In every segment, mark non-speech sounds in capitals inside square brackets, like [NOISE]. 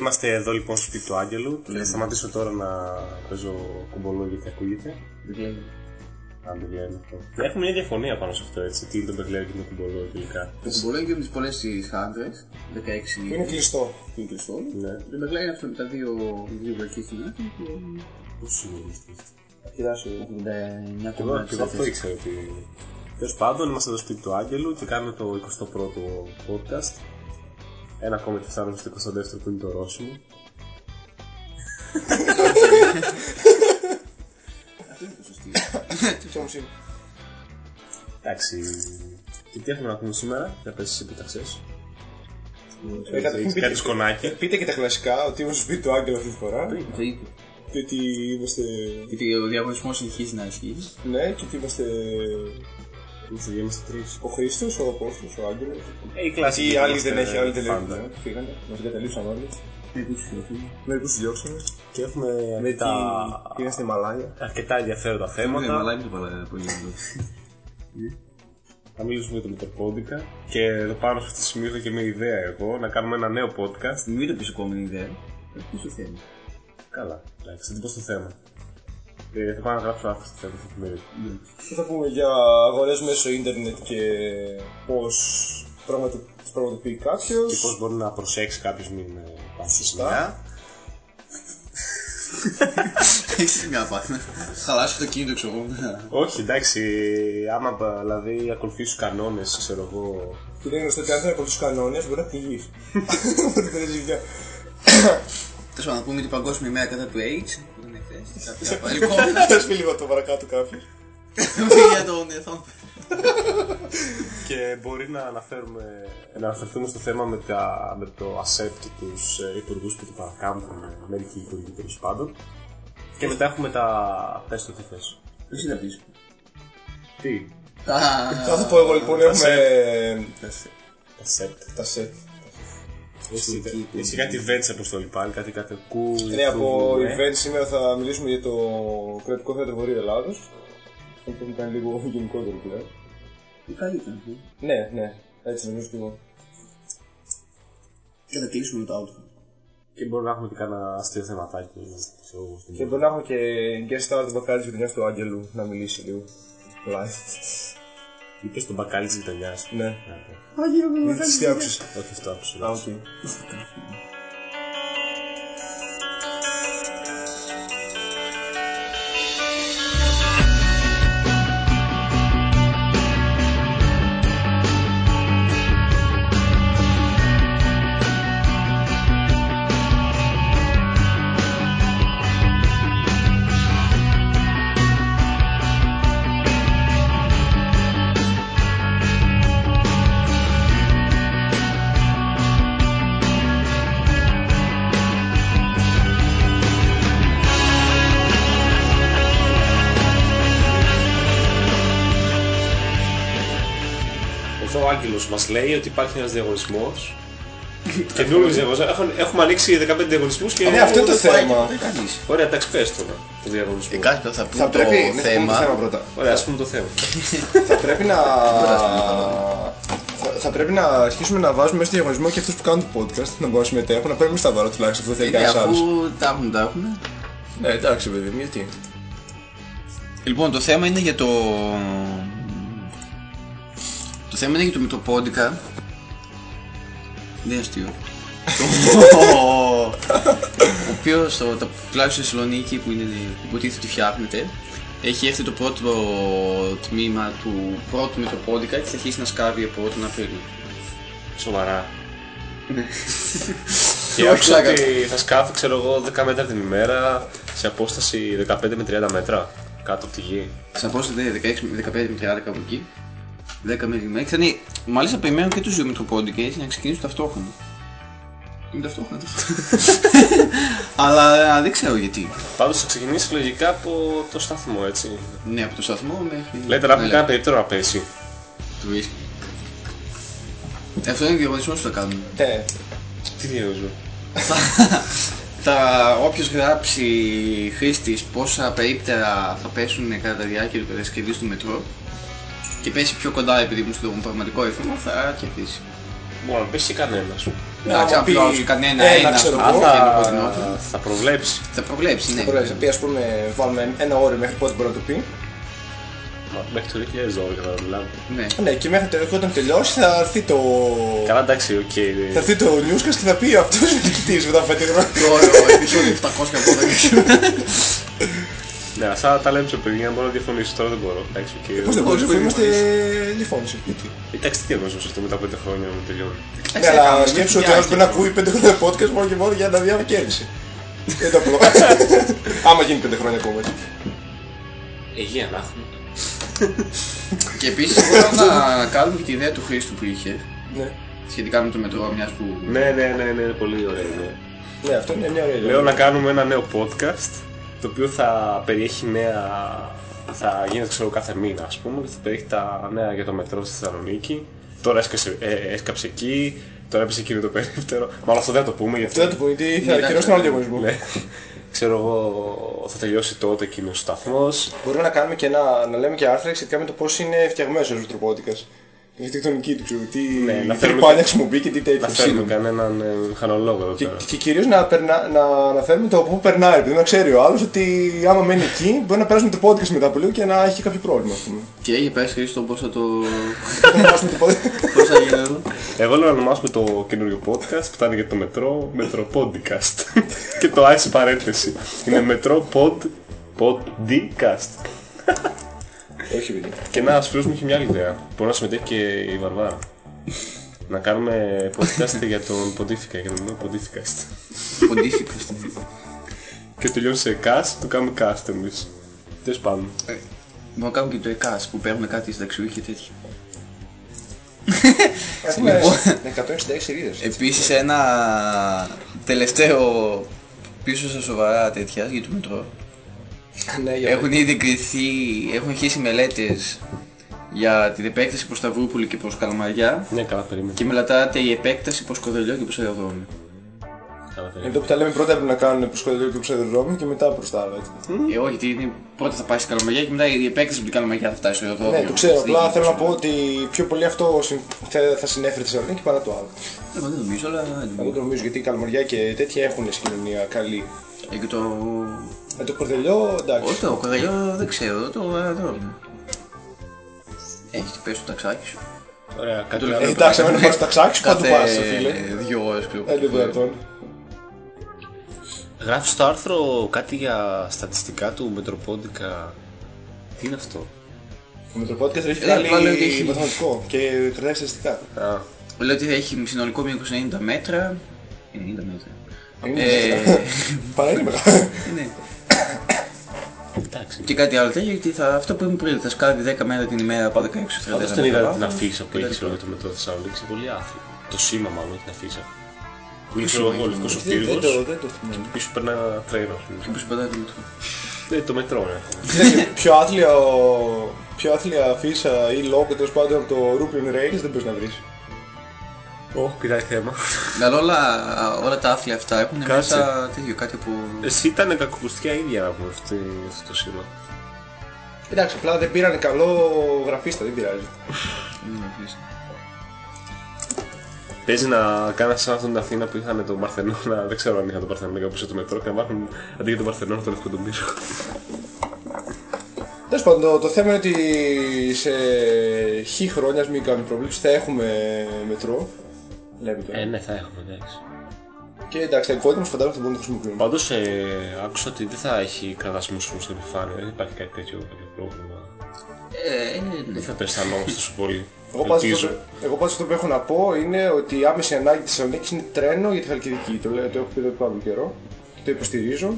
Ε, είμαστε εδώ λοιπόν στο σπίτι του Άγγελου και θα σταματήσω τώρα να παίζω κουμπολό γιατί ακούγεται. Αν δεν λένε αυτό. Έχουμε μια διαφωνία πάνω σε αυτό έτσι. Τι είναι το μπεγλέο και το κουμπολό τελικά. Το κουμπολό είναι με τις πολλές τι χάντρε. 16 Είναι κλειστό. είναι κλειστό. Ναι. Το μπεγλέο είναι αυτό με τα δύο, δύο βρακίε στην άκρη και Πώς είναι αυτό; Κοιτάξτε. 89 Και εγώ, και εγώ αυτό ήξερα ότι. Τέλος πάντων, είμαστε εδώ στο σπίτι του Άγγελου και κάνουμε το 21ο podcast. Ένα ακόμα και φτάνουμε στο 22ο που είναι το Ρώσιμο. Αυτό είναι το σωστή. Τι όμως είναι. Εντάξει. Και τι έχουμε να πούμε σήμερα, για πες εσύ που τα ξέρεις. Ε, καταρχήν Έχεις πείτε- κάτι σκονάκι. Πείτε και τα κλασικά ότι είμαστε στο σπίτι του Άγγελου αυτή τη φορά. Το είπε. Και ότι είμαστε. Γιατί ο διαγωνισμός συνεχίζει να ισχύει. Ναι, και ότι είμαστε Είμαστε δύο, είμαστε τρεις. ο Χρήστο, ο Απόστολος, ο Άγγελος. Ε, η κλασική. Οι άλλοι είμαστε δεν έχει, άλλοι δεν πάντα. έχουν. Φύγανε, μας εγκαταλείψαν όλοι. Μερικούς φιλοφίλου. Μερικούς του διώξαμε. Και έχουμε Μερικοί τα πήγαν στη Μαλάγια. αρκετά ενδιαφέροντα Ναι, θέματα. μαλάκι το πάρα πολύ λίγο. Θα μιλήσουμε για το Μητροπόντικα. Και εδώ πάνω σε αυτό το σημείο είχα και μια ιδέα εγώ να κάνουμε ένα νέο podcast. Μην το πεις επόμενη ιδέα. Θα πει το θέμα; Καλά, εντάξει, θα την πω στο θέμα. Ε, θα πάω να γράψω άρθρο στο θέμα στην εφημερίδα. Και θα πούμε για αγορές μέσω ίντερνετ και πώς τι πραγματοποιεί κάποιος; Και πώς μπορεί να προσέξει κάποιος μην ε, πάθει σε Σωστά. ζημιά. [LAUGHS] Έχει μια πάθη. Χαλάσει το κίνητο, ξέρω εγώ. Όχι, εντάξει, άμα πα- δηλαδή ακολουθήσει τους κανόνες, ξέρω εγώ. Και είναι γνωστό ότι αν δεν ακολουθεί τους κανόνες μπορεί να πληγεί. [LAUGHS] Μπορεί να παίρνει ζημιά. Τέλος πάντων, να πούμε την Παγκόσμια ημέρα κατά του AIDS. Που ήταν χθες. Κάποια Λοιπόν, Θα πει λίγο το παρακάτω κάποιος. για τον εθόν. Και μπορεί να αναφέρουμε, να αναφερθούμε στο θέμα με, τα, με το ΑΣΕΠ και τους ε, υπουργούς που το παρακάμπτουν, ε, μερικοί υπουργοί τέλος πάντων. Και μετά έχουμε τα. Πες το τι θες. Εσύ θα πει. Τι. Θα το πω εγώ λοιπόν, έχουμε Τα ΣΕΠ. τα σετ. Εσύ, εσύ κάτι events αποστολή πάλι, κάτι κάτι κου. Ναι, από ναι. event σήμερα θα μιλήσουμε για το κρατικό θέατρο Βορείου Ελλάδος. Αυτό που έχουμε κάνει λίγο γενικότερο πλέον. Καλύτερα. Ναι, ναι, έτσι νομίζω και εγώ. Και θα κλείσουμε το outro. Και μπορεί να έχουμε και κάνα αστείο θεματάκι. ξέρω εγώ, στην Και μπορεί να έχουμε και guest star του Μπακάλι τη γειτονιά του Άγγελου να μιλήσει λίγο. Live. Είπε στον μπακάλι της γειτονιάς. Ναι. Μην τις τι άκουσες; Όχι αυτό άκουσα. Α, οκ. Εδώ ο Άγγελο μας λέει ότι υπάρχει ένας διαγωνισμός. Καινούριο διαγωνισμό. Έχουμε, έχουμε ανοίξει 15 διαγωνισμούς και. Ναι, αυτό είναι το θέμα. Δεν κάνεις. Ωραία, εντάξει, πες τώρα το διαγωνισμό. Ε, κάτι θα πούμε Θα το πρέπει. ναι, πούμε το θέμα θέμα. πρώτα. Ωραία, ας πούμε το θέμα. Θα πρέπει να. Θα- Θα πρέπει να αρχίσουμε να βάζουμε μέσα στο διαγωνισμό και αυτούς που κάνουν το podcast να μπορούν να συμμετέχουν. Να πρέπει να τα βάλω τουλάχιστον αυτό δεν θέλει Ε, κανένας άλλος. Αφού τα έχουν, τα έχουν. Ναι, εντάξει, παιδί μου, γιατί; Λοιπόν, το θέμα είναι για το... Το θέμα είναι για το Μητροπόντικα. Δεν είναι αστείο. Το- [LAUGHS] ο οποίος τουλάχιστον στη Θεσσαλονίκη που είναι που υποτίθεται ότι φτιάχνεται έχει έρθει το πρώτο τμήμα του πρώτου Μητροπόντικα και θα αρχίσει να σκάβει από τον Απρίλιο. Σοβαρά. Ναι. [LAUGHS] Και Όχι, άκουσα πλάκα. ότι θα σκάφει, ξέρω εγώ, 10 μέτρα την ημέρα σε απόσταση 15 με 30 μέτρα κάτω από τη γη. Σε απόσταση 16 με 15 με 30 κάπου εκεί. 10 με 10 Θα είναι, μάλιστα περιμένουν και τους δύο Μητροπόντικες να ξεκινήσουν ταυτόχρονα. Είναι ταυτόχρονα. [LAUGHS] Αλλά α, δεν ξέρω γιατί. Πάντως θα ξεκινήσει λογικά από το σταθμό, έτσι. Ναι, από το σταθμό μέχρι. Λέτε να Ναι, έχουμε ναι, κανένα περίπτωρο να πέσει. Το βρίσκει. Αυτό είναι διαγωνισμό που θα κάνουμε. Ναι. Τι διαβάζω. [LAUGHS] θα, όποιος γράψει χρήστης πόσα περίπτερα θα πέσουν κατά τη διάρκεια του κατασκευής του μετρό και πέσει πιο κοντά επειδή μου στον πραγματικό αριθμό θα κερδίσει. Μπορεί να πέσει κανένας. Εντάξει, άμα αν πει πληρώσει κανένα ένα, ένα ξέρω στο εγώ, και ένα από την θα, άλλη. θα προβλέψει. Θα προβλέψει, ναι. Ωραία, θα πει ας πούμε βάλουμε ένα όριο μέχρι πότε μπορεί να το πει. Μα, Μέχρι το 2012 θα μιλάμε. Ναι. Ναι, και μέχρι το όταν τελειώσει θα έρθει το. Καλά, εντάξει, οκ. Θα έρθει το newscast και θα πει αυτός είναι νικητής μετά από 5 χρόνια. Το επεισόδιο 780 [LAUGHS] Ναι, αυτά τα λέμε σε παιδιά, μπορώ να διαφωνήσω. Τώρα δεν μπορώ. Εντάξει, οκ. Πώς δεν μπορείς, Πώς αφού είμαστε μπορείς. λιφώνεις. Εντάξει, τι εννοώ αυτό μετά από 5 χρόνια να τελειώνει. Ναι, αλλά σκέψου ότι ένας μπορεί να ακούει 5 χρόνια podcast μόνο και μόνο για να δει άμα κέρδισε. [LAUGHS] Δεν το απλό. Άμα γίνει 5 χρόνια ακόμα. έτσι. Υγεία να έχουμε. Και επίσης μπορώ να κάνουμε και τη ιδέα του Χρήστου που είχε Ναι. σχετικά με το μετρό, μιας που... Ναι, ναι, ναι, ναι, είναι πολύ ωραία ιδέα. Ναι, αυτό είναι μια ωραία ιδέα. Λέω να κάνουμε ένα νέο podcast το οποίο θα περιέχει νέα. θα γίνεται ξέρω κάθε μήνα ας πούμε και θα περιέχει τα νέα για το μετρό στη Θεσσαλονίκη. Τώρα έσκασε, ε, έσκαψε εκεί, τώρα έπεσε εκείνο το περίπτερο. Μάλλον αυτό δεν θα το πούμε γιατί. Αυτό δεν το πω γιατί θα ακυρώσει τον άλλο διαγωνισμό. Ναι. Ξέρω εγώ, θα τελειώσει τότε εκείνος ο σταθμός. Μπορούμε να κάνουμε και ένα, να λέμε και άρθρα σχετικά με το πώς είναι φτιαγμένος ο Ρουτροπότικας. Η αρχιτεκτονική του, ξέρω, τι Ναι, να τι φέρουμε τρυπάνια και- χρησιμοποιεί και τι τέτοια. Να φέρουμε κανέναν ε, μηχανολόγο εδώ Και, πέρα. και κυρίως να, περνα, να αναφέρουμε το από πού περνάει, επειδή να ξέρει ο άλλος ότι άμα μένει εκεί μπορεί να περάσουμε το podcast μετά από λίγο και να έχει κάποιο πρόβλημα, ας πούμε. Και έχει πέσει Χρήστο πώς θα το... Θα το μάθουμε το podcast. πώς θα γίνει εδώ. Εγώ λέω να ονομάσουμε το καινούριο podcast που θα είναι για το μετρό, Μετρό Podcast. [LAUGHS] και το ΆΙΣ παρένθεση. Είναι Μετρό Pod, Podcast. [LAUGHS] Όχι, παιδί. Και ένα φίλος μου είχε μια άλλη ιδέα. Μπορεί να συμμετέχει και η Βαρβάρα. να κάνουμε podcast για τον Ποντίφικα, για τον Ποντίφικαστ. Ποντίφικα. και τελειώνει σε cast, το κάνουμε cast εμείς. Τέλος πάντων. Μπορούμε να κάνουμε και το ΕΚΑΣ που παίρνουμε κάτι συνταξιούχοι και τέτοια. Έχουμε 166 σελίδες. Επίσης ένα τελευταίο πίσω στα σοβαρά τέτοια για το μετρό. Ναι, για Έχουν ήδη εγκριθεί, έχουν αρχίσει μελέτες για την επέκταση προς Σταυρούπολη και προς Καλαμαριά Ναι, καλά, περίμενε. και μελετάται η επέκταση προς Κοδελιό και προς αεροδρόμιο. Καλά, περίμενε. Εδώ που τα λέμε πρώτα έπρεπε να κάνουν προς κοδελείο και προς αεροδρόμιο και μετά προς τα άλλα. έτσι. Ε, όχι, γιατί είναι, πρώτα θα πάει στην Καλαμαριά και μετά η επέκταση από την Καλαμαριά θα φτάσει στο αεροδρόμιο. Ναι, το ξέρω. Στη Απλά δίκη, θέλω να ξέρω. πω ότι πιο πολύ αυτό συν- θα- θα συνέφερε τη Θεσσαλονίκη παρά το άλλο. Εγώ δεν νομίζω, αλλά Εγώ το νομίζω γιατί η Καλμαριά και τέτοια έχουν συγκοινωνία καλή. Ε, και το... Με το κορδελιό εντάξει. Όχι, το Κοδελιό δεν ξέρω, το αεροδρόμιο. Έχει πέσει το ταξάκι σου. Ωραία, κάτι Το Ε, άλλο. εντάξει, αν πας στο ταξάκι σου, παντού Κάθε πας, φίλε. δύο ώρες ξέρω. Δεν είναι δυνατόν. Γράφεις στο άρθρο κάτι για στατιστικά του Μετροπόντικα. Τι είναι αυτό; Ο Μετροπότικας έχει Ε, βγάλει απλά λέω ότι έχει- μαθηματικό και κρατάει στατιστικά. Α, Λέω ότι θα έχει συνολικό μήκος 90 μέτρα. 90 μέτρα. Είναι Ε, [LAUGHS] Παρά είναι μεγάλο. Ναι. εντάξει. Και κάτι άλλο τέτοιο, γιατί θα, αυτό που είπαμε πριν, θα σκάβει 10 μέτρα την ημέρα από 16 30 Πάντως δεν είδα μέτρα την βάθος αφίσα που και έχει τα για λοιπά. το μετρό Θεσσαλονίκη. Πολύ άθλη. Το σήμα μάλλον, όχι την αφίσα. Είναι σήμα ξέρω εγώ, έχει, λευκός ο Δεν δεν πύργος. το δεν το θυμάμαι. Πίσω περνάει ένα τρένο. ας πούμε. Και πώς πατάει το μετρό. Ε, το μετρό είναι. Κοίταξε, Πιο άθλια πιο άθλια αφίσα ή λόγο τέλος πάντων από το Rupion Rails δεν μπορείς να βρεις. Ω, πειράει θέμα. Αλλά όλα, όλα τα άθλια αυτά έχουν Κάτσε. μέσα τέτοιο, κάτι από... Εσύ ήταν κακοκουστικά ίδια να πούμε αυτή- αυτό το σήμα. Εντάξει, απλά δεν πήραν καλό γραφίστα, δεν πειράζει. Παίζει να κάνεις σαν αυτόν την Αθήνα που είχαν τον Παρθενώνα, δεν ξέρω αν είχαν τον Παρθενώνα κάπου στο μετρό και να μάθουν αντί για τον Παρθενώνα τον λευκό τον πύργο. Τέλος πάντων, το, το θέμα είναι ότι σε χι χρόνια, ας μην κάνουμε προβλήψεις, θα έχουμε μετρό. Λέμε τώρα. Ε, ναι, θα έχουμε, εντάξει. Και εντάξει, τα υπόλοιπα μας φαντάζομαι θα μπορούν να το χρησιμοποιούν. Πάντως ε, άκουσα ότι δεν θα έχει κραδασμούς όμως στην επιφάνεια, δεν υπάρχει κάτι τέτοιο κάποιο πρόβλημα. Ε, Δεν ναι. θα το αισθανόμαστε τόσο πολύ. Εγώ πάντως, Ελπίζω. αυτό, εγώ πάντως αυτό που έχω να πω είναι ότι η άμεση ανάγκη της Θεσσαλονίκης είναι τρένο για τη Χαλκιδική. Το, λέω, το έχω πει εδώ και πάρα καιρό. Και το υποστηρίζω.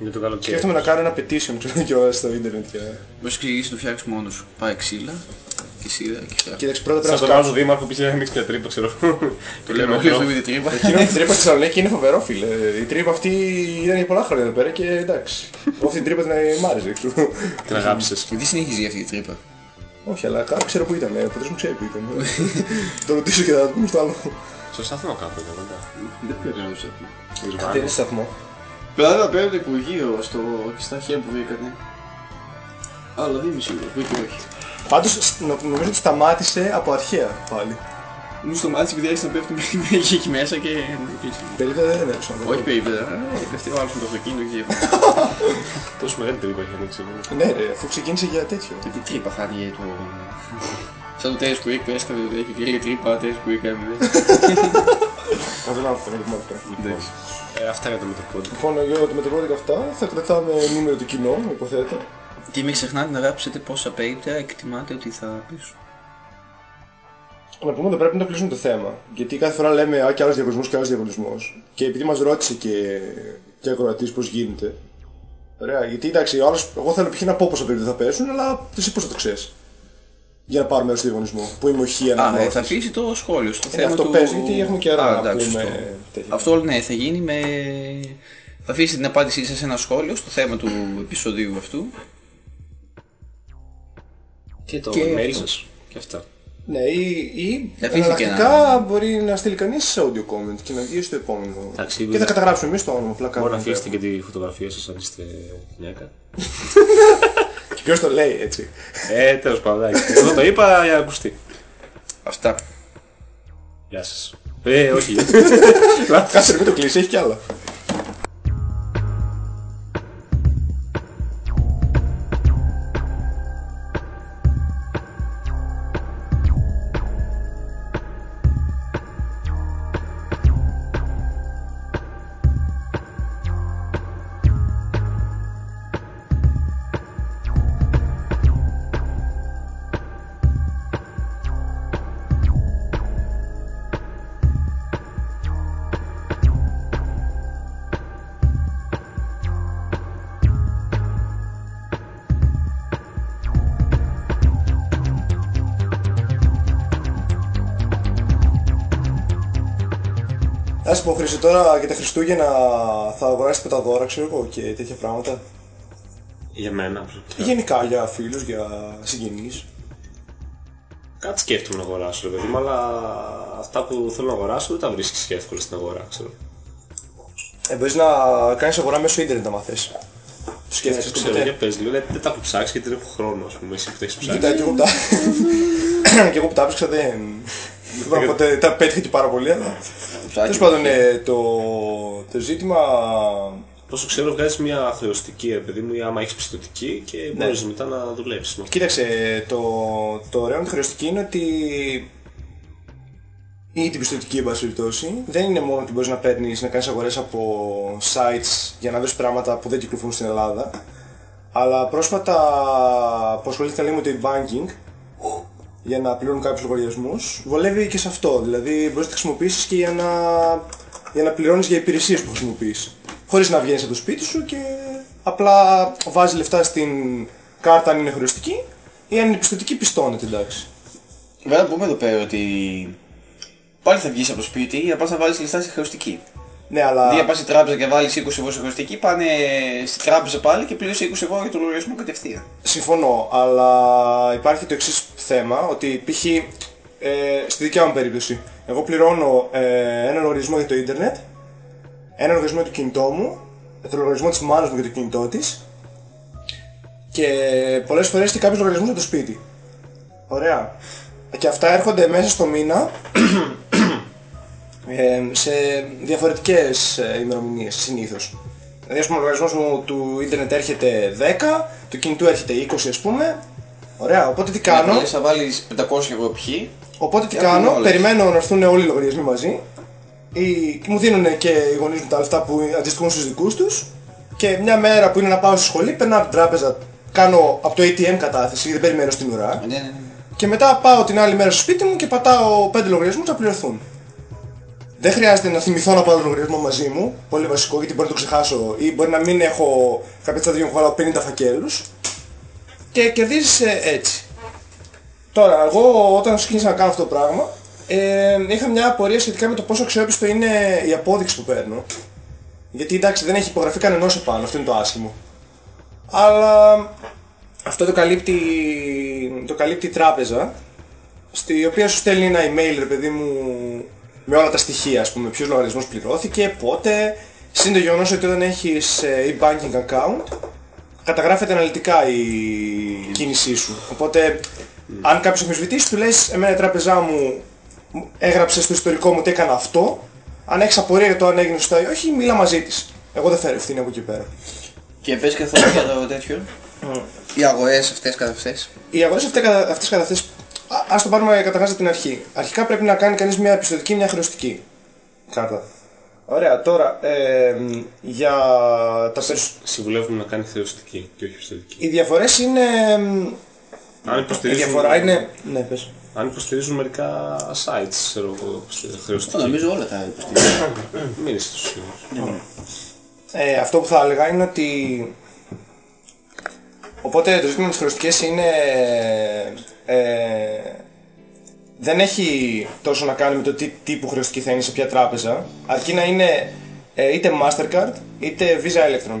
Είναι το καλοκαίρι. Σκέφτομαι να κάνω ένα petition ξέρω, και στο ίντερνετ. Και... Μπορείς και εσύ να το φτιάξεις μόνος σου. Πάει ξύλα και σίδερα και φτιάχνει. Κοίταξε, πρώτα πρέπει Σαν να τον σκάψω. άλλο Δήμαρχο που είχε ανοίξει μια τρύπα, ξέρω. [LAUGHS] Το λέμε όλοι στο βίντεο τρύπα. Εκείνο με την τρύπα στη Θεσσαλονίκη είναι φοβερό, φίλε. Η τρύπα αυτή ήταν για πολλά χρόνια εδώ πέρα και εντάξει. Εγώ αυτή την τρύπα την μ' άρεσε. ξέρω. Την αγάπησες. Γιατί συνεχίζει αυτή η τρύπα. Όχι, αλλά κάπου ξέρω που ήταν. Ο πατέρας μου ξέρει που ήταν. Το ρωτήσω και θα το πούμε στο άλλο. Στο σταθμό κάπου εδώ, μετά. Δεν πρέπει να το ξέρω. Τους Δεν είναι βάρους. σταθμό; Πέρα πέρα το Υπουργείο στο... και στα αρχαία που βρήκατε. Αλλά δεν είμαι σίγουρος, βρήκε όχι. Πάντως νο- νομίζω ότι σταμάτησε από αρχαία πάλι. Μου στο μάτι επειδή άρχισε να πέφτει μέχρι εκεί μέσα και. Περίπου δεν είναι έψω. Όχι περίπτωση. Πέφτει ο άλλος με το αυτοκίνητο και. Τόσο μεγάλη τρύπα έχει ανοίξει. Ναι, ρε, αφού ξεκίνησε για τέτοιο. Τι τρύπα θα βγει το. Σαν το τέρες που που έσκαβε το έχει και τρύπα, τέρες που έκανε. Αυτό να αυτό, να το Ε, αυτά για το Μετροπόντικ. Λοιπόν, για το μετροπόδικα αυτά θα κρατάμε νούμερο του κοινού, υποθέτω. Και μην ξεχνάτε να γράψετε πόσα περίπτερα εκτιμάτε ότι θα πείσουν. Να πούμε ότι πρέπει να κλείσουμε το θέμα. Γιατί κάθε φορά λέμε Α, και άλλος διαγωνισμός και άλλος διαγωνισμός. Και επειδή μας ρώτησε και, και ακροατής πώς γίνεται. Ωραία, γιατί εντάξει, ο άλλος, εγώ θέλω π.χ. να πω πόσα περίπτωση θα πέσουν, αλλά εσύ πώς θα το ξέρεις. Για να πάρουμε μέρο στο διαγωνισμό. Που είμαι οχή Α, ε, αναγνώστη. θα αφήσει το σχόλιο στο Ε, θέμα αυτό του... παίζει, γιατί έχουμε καιρό Α, να εντάξει, πούμε σωστό. τέτοια. Αυτό ναι, θα γίνει με... Θα αφήσει την απάντησή σας σε ένα σχόλιο στο θέμα του επεισοδίου αυτού. Και το Και email αυτό. σας. Και αυτά. Ναι, ή, ή Θα αφήσει και εναλλακτικά μπορεί να στείλει κανείς audio comment και να βγει στο επόμενο. Εντάξει, και θα καταγράψουμε εμείς το όνομα. Απλά Μπορεί κάνουμε να αφήσετε το- και τη φωτογραφία σας αν είστε γυναίκα. [LAUGHS] Και ποιος το λέει έτσι. Ε, τέλος πάντων, εντάξει. Εγώ το είπα για να ακουστεί. Αυτά. Γεια σας. Ε, όχι. [LAUGHS] Κάτσε μην το κλείσει, έχει κι άλλα. Τώρα για τα Χριστούγεννα θα αγοράσετε τα δώρα, ξέρω εγώ, και τέτοια πράγματα. για μένα. Ή προσωπικά. γενικά για φίλους, για συγγενείς. Κάτι σκέφτομαι να αγοράσω, ρε παιδί μου, αλλά αυτά που θέλω να αγοράσω δεν τα βρίσκεις και εύκολα στην αγορά, ξέρω. Ε, μπορείς να κάνεις αγορά μέσω ίντερνετ άμα θες. Το Δεν σκέφτεσαι ξέρω, ποτέ; για πες λίγο, δεν δεν τα έχω ψάξει γιατί δεν έχω χρόνο, ας πούμε, εσύ που τα έχεις ψάξει. Κοίτα, και εγώ που τα... [COUGHS] και εγώ που τα έψαξα δεν... Δεν μπορώ να πω ότι τα πέτυχε και πάρα πολύ, αλλά... Τέλος πάντων, ε, το, το ζήτημα... Πόσο ξέρω βγάζεις μια χρεωστική, ρε παιδί μου, ή άμα έχεις πιστοτική και μπορείς μετά να δουλέψεις. με αυτό. Κοίταξε, το, το ωραίο με τη χρεωστική είναι ότι ή την πιστοτική εν πάση περιπτώσει, δεν είναι μόνο ότι μπορείς να παίρνεις, να κάνεις αγορές από sites για να βρεις πράγματα που δεν κυκλοφορούν στην Ελλάδα, αλλά πρόσφατα που ασχολήθηκα λίγο με το e-banking, για να πληρώνουν κάποιους λογαριασμούς, βολεύει και σε αυτό. Δηλαδή μπορείς να τα χρησιμοποιήσεις και για να, για να πληρώνεις για υπηρεσίες που χρησιμοποιείς. Χωρίς να βγαίνεις από το σπίτι σου και απλά βάζεις λεφτά στην κάρτα αν είναι χρεωστική ή αν είναι πιστοτική πιστώνεται εντάξει. Βέβαια να πούμε εδώ πέρα ότι πάλι θα βγεις από το σπίτι για να πας να βάλεις λεφτά σε χρεωστική. Ναι, αλλά Αντί να πας στην τράπεζα και βάλεις 20 ευρώ σε χρεωστική, πάνε στην τράπεζα πάλι και πλήρωσε 20 ευρώ για το λογαριασμό κατευθείαν. συμφωνώ, αλλά υπάρχει το εξής θέμα, ότι π.χ. Ε, στη δικιά μου περίπτωση, εγώ πληρώνω ε, ένα λογαριασμό για το ίντερνετ, ένα λογαριασμό για το κινητό μου, το λογαριασμό της μάνας μου για το κινητό της και πολλές φορές και κάποιους λογαριασμούς για το σπίτι. Ωραία. Και αυτά έρχονται μέσα στο μήνα ε, σε διαφορετικές ε, ημερομηνίες συνήθως. Δηλαδή, ας πούμε, ο λογαριασμός μου του ίντερνετ έρχεται 10, του κινητού έρχεται 20 ας πούμε. Ωραία, οπότε τι κάνω, Λες να βάλεις 500 ευρώ π. οπότε τι Και έρχονται κάνω, όλες. περιμένω να έρθουν όλοι οι λογαριασμοί μαζί ή, και μου δίνουν και οι γονείς μου τα λεφτά που αντιστοιχούν στους δικούς τους και μια μέρα που είναι να πάω στη σχολή, περνάω από την τράπεζα, κάνω από το ATM κατάθεση, δεν περιμένω στην ουρά Ναι, ναι, ναι. και μετά πάω την άλλη μέρα στο σπίτι μου και πατάω 5 λογαριασμούς να πληρωθούν. Δεν χρειάζεται να θυμηθώ να πάω τον λογαριασμό μαζί μου, πολύ βασικό γιατί μπορεί να το ξεχάσω ή μπορεί να μην έχω κάποια στιγμή που βάλω 50 φακέλους και κερδίζεις ε, έτσι. Τώρα, εγώ όταν ξεκίνησα να κάνω αυτό το πράγμα, ε, είχα μια απορία σχετικά με το πόσο αξιόπιστο είναι η απόδειξη που παίρνω. Γιατί εντάξει δεν έχει υπογραφεί κανενός επάνω, αυτό είναι το άσχημο. Αλλά αυτό το καλύπτει, το καλύπτει η τράπεζα, στη οποία σου στέλνει ένα email, ρε παιδί μου, με όλα τα στοιχεία, ας πούμε, ποιος λογαριασμός πληρώθηκε, πότε, συν το γεγονός ότι όταν έχεις ε, e-banking account, καταγράφεται αναλυτικά η κίνησή σου. Οπότε, αν κάποιος αμφισβητήσει, του λες, εμένα η τράπεζά μου μου- έγραψε στο ιστορικό μου ότι έκανα αυτό. Αν έχεις απορία για το αν έγινε σωστά ή όχι, μίλα μαζί της. Εγώ δεν φέρω ευθύνη από εκεί πέρα. Και πες καθόλου για το τέτοιο. Οι αγορές αυτές καθ' αυτές. Οι αγορές αυτές, καθ' αυτές καθ' αυτές, α- ας το πάρουμε καταρχάς από την αρχή. Αρχικά πρέπει να κάνει κανείς μια επιστοτική, μια χρεωστική κάρτα. Ωραία, τώρα ε, μ, για τα περισσότερα. Συμβουλεύουμε να κάνει θεωστική και όχι πιστοτική. Οι διαφορές είναι... μ, Αν Η υποστηρίζουν, διαφορά είναι... Ναι, πες. αν υποστηρίζουν μερικά sites, ξέρω εγώ, χρεωστική. Νομίζω όλα τα υποστηρίζουν. [COUGHS] Μην είσαι τόσο σίγουρος. Ε, αυτό που θα έλεγα είναι ότι... Οπότε το ζήτημα με τις χρεωστικές είναι... Ε, δεν έχει τόσο να κάνει με το τι τύπου χρεωστική θα είναι σε ποια τράπεζα, αρκεί να είναι ε, είτε Mastercard είτε Visa Electron.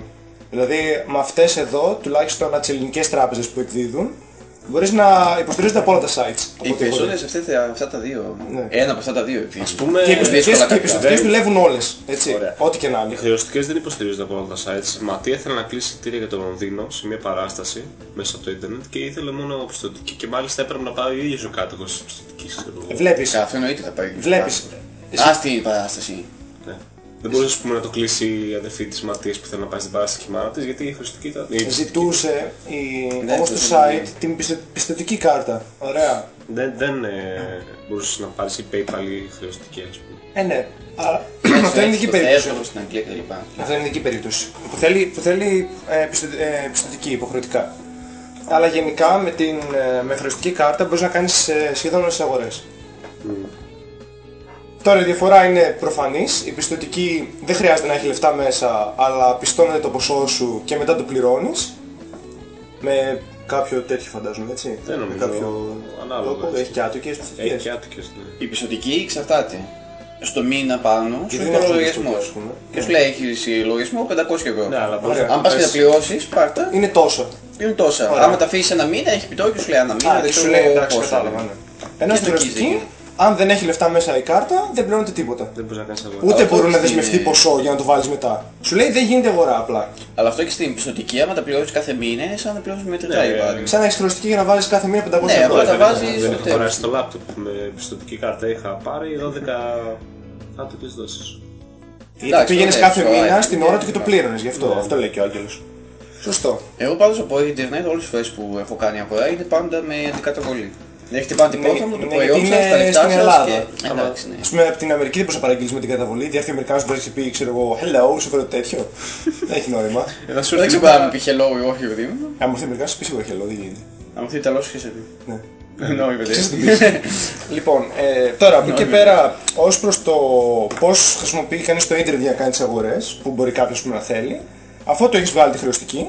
Δηλαδή με αυτές εδώ, τουλάχιστον από τις ελληνικές τράπεζες που εκδίδουν, μπορείς να υποστηρίζονται από όλα τα sites. Οι Οπότε περισσότερες αυτές τα- αυτά τα δύο. Ναι. Ένα από αυτά τα δύο εκδίδουν. πούμε, Και οι Ε, πιστωτικές, δύσκολα και οι κάποια. πιστωτικές Δεν- δουλεύουν όλες, έτσι, Ωραία. ό,τι και να Οι είναι. χρεωστικές δεν υποστηρίζονται από όλα τα sites. Ματία ήθελε να κλείσει εισιτήρια για το Λονδίνο σε μια παράσταση μέσα από το ίντερνετ και ήθελε μόνο πιστοτική και μάλιστα έπρεπε να πάει ο ίδιος ο κάτοχος της πιστοτικής. ξέρω εγώ. Βλέπεις, Κάθε εννοείται θα πάει. βλέπεις. Α, στην παράσταση. Ναι. Δεν μπορούσε ας πούμε, να το κλείσει η αδερφή της Ματίας που θέλει να πάει στην παράσταση και η μάνα της γιατί η χρεωστική ήταν. η- Ζητούσε η... Ναι, όμως το αυτό site είναι. την πιστο- πιστωτική κάρτα. Ωραία. Δεν, δεν ε, μπορούσες να πάρεις η PayPal ή χρεωστική ας πούμε. Ε, ναι. Αλλά αυτό είναι ειδική Στο περίπτωση. Θέσβολο, στην Αγγλία κλπ. Αυτό είναι ειδική περίπτωση. Που θέλει, που θέλει ε, πιστο- ε, πιστωτική υποχρεωτικά. Αλλά γενικά με την ε, με χρεωστική κάρτα μπορείς να κάνεις ε, σχεδόν όλες τις αγορές. Τώρα η διαφορά είναι προφανής. Η πιστωτική δεν χρειάζεται να έχει λεφτά μέσα, αλλά πιστώνεται το ποσό σου και μετά το πληρώνεις. Με κάποιο τέτοιο φαντάζομαι, έτσι. Δεν Με νομίζω, κάποιο ανάλογα, τρόπο. έτσι. Έχει και άτοκες Έχει πιστωτικές. και άτοκες, ναι. Η πιστοτική εξαρτάται. Στο μήνα πάνω σου Γιατί έχει δεν ο έχουν λογαριασμό. πιστωτική, ας πούμε. Και σου λέει έχεις λογαριασμό 500 ευρώ. Ναι, αλλά μπορείς Ωραία. να Αν πας και πες- τα πληρώσεις, πάρτα, Είναι τόσο. είναι τόσα. Ωραία. Άμα τα αφήσεις ένα μήνα, έχει επιτόκιο, σου λέει ένα μήνα, Α, δεν και σου ξέρω λέει εντάξει, πόσο. κατάλαβα. ναι. Ενώ Και στην στο χρεωστική, κίζι. Αν δεν έχει λεφτά μέσα η κάρτα, δεν πληρώνεται τίποτα. Δεν μπορείς να κάνεις αγορά. Ούτε αυτό μπορούν να είναι- δεσμευτεί ποσό για να το βάλεις μετά. Σου λέει δεν γίνεται αγορά απλά. Αλλά αυτό και στην πιστοτική, άμα τα πληρώσεις κάθε μήνα, είναι σαν να πληρώσεις μετρητά Ναι, για παράδειγμα. Σαν να έχεις χρεωστική για να βάλεις κάθε μήνα 500 Ναι, ευρώ. απλά τα Δεν βάζεις έχω- στο Δεν έχω τέλος. αγοράσει το λάπτοπ με πιστοτική κάρτα. Είχα πάρει 12 άτοκες δόσεις. Γιατί Εντάξει, πήγαινες ωραία, κάθε σωστά, μήνα ε, στην ναι, ώρα του και το ναι. πλήρωνες. Γι' αυτό, Ναι. αυτό λέει και ο Άγγελος. Σωστό. Εγώ πάντως από ίντερνετ όλες τις φορές που έχω κάνει αγορά είναι πάντα με αντικαταβολή. Έχετε πάντα την Ναι, πόρτα μου, το ναι, προϊόν γιατί σας, είναι τα λεφτά στην σας Ελλάδα. και... Εντάξει, ναι. Ας πούμε από την Αμερική δεν μπορείς να παραγγείλεις με την καταβολή. Γιατί ο Αμερικάνος μπορείς να πει, ξέρω εγώ, hello, σου φέρω τέτοιο. Δεν έχει νόημα. Θα σου Δεν έρθει ξέρω μετά- αν μου πει hello ή όχι, παιδί μου. Αν μου έρθει ο Αμερικάνος, πει σίγουρα hello, δεν γίνεται. Αν μου πει Ιταλός, ξέρεις τι. Ναι. Εννοεί, παιδί. Ξέρεις τι πεις. [LAUGHS] Λοιπόν, ε, τώρα από εκεί και πέρα, ως προς το πώς χρησιμοποιεί κανείς το ίντερνετ για να κάνει τις αγορές, που μπορεί κάποιος ας πούμε, να θέλει, αφού το έχεις βάλει τη χρεωστική,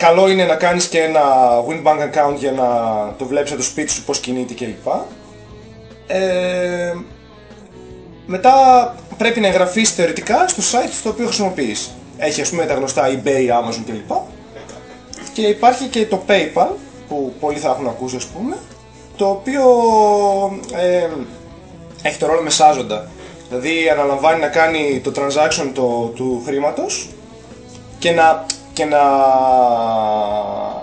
καλό είναι να κάνεις και ένα Winbank account για να το βλέπεις από το σπίτι σου πώς κινείται κλπ. Ε, μετά πρέπει να εγγραφείς θεωρητικά στο site στο οποίο χρησιμοποιείς. Έχει ας πούμε τα γνωστά eBay, Amazon κλπ. Και υπάρχει και το PayPal, που πολλοί θα έχουν ακούσει ας πούμε, το οποίο ε, έχει το ρόλο μεσάζοντα. Δηλαδή αναλαμβάνει να κάνει το transaction το, του χρήματος και να, και να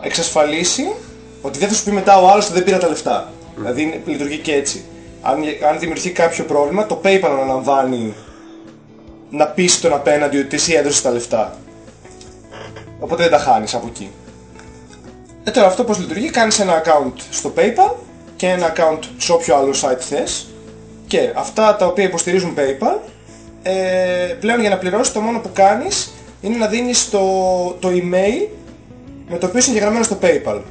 εξασφαλίσει ότι δεν θα σου πει μετά ο άλλος ότι δεν πήρα τα λεφτά. Δηλαδή είναι- λειτουργεί και έτσι. Αν, αν δημιουργηθεί κάποιο πρόβλημα, το PayPal αναλαμβάνει να πείσει τον απέναντι ότι εσύ έδωσες τα λεφτά. Οπότε δεν τα χάνεις από εκεί. Ε, τώρα αυτό πώς λειτουργεί, κάνεις ένα account στο PayPal και ένα account σε όποιο άλλο site θες και αυτά τα οποία υποστηρίζουν PayPal ε, πλέον για να πληρώσεις το μόνο που κάνεις είναι να δίνεις το, το email με το οποίο είσαι εγγεγραμμένο στο PayPal.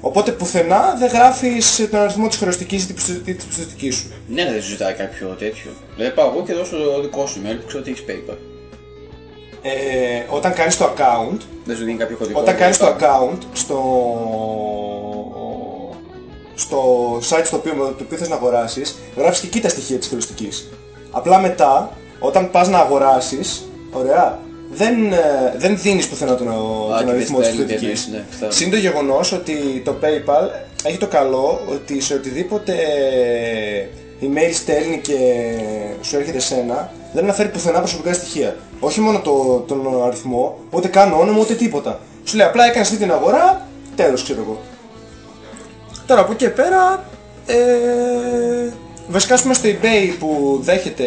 Οπότε πουθενά δεν γράφεις τον αριθμό της χρεωστικής ή της πιστο- ή της πιστωτικής σου. Ναι, δεν σου ζητάει κάποιο τέτοιο. Δηλαδή πάω εγώ και δώσω το δικό σου email που ξέρω ότι έχεις PayPal. Ε, όταν κάνεις το account, Δεν σου δίνει κάποιο κωδικό. Όταν που κάνεις το υπάρχει. account στο, στο site στο οποίο, το οποίο θες να αγοράσεις, γράφεις και εκεί τα στοιχεία της χρεωστικής. Απλά μετά, όταν πας να αγοράσεις, ωραία, δεν, ε, δεν δίνεις πουθενά τον, τον και δεν αριθμό της στέλνει και πιστωτικής. ναι, πιθανό. Συν το γεγονός ότι το PayPal έχει το καλό ότι σε οτιδήποτε email στέλνει και σου έρχεται σένα, δεν αναφέρει πουθενά προσωπικά στοιχεία. Όχι μόνο το, τον αριθμό, ούτε καν όνομα, ούτε τίποτα. Σου λέει απλά έκανες αυτή την αγορά, τέλος ξέρω εγώ. Τώρα από εκεί και πέρα, ε, Βασικά, ας πούμε, στο eBay που δέχεται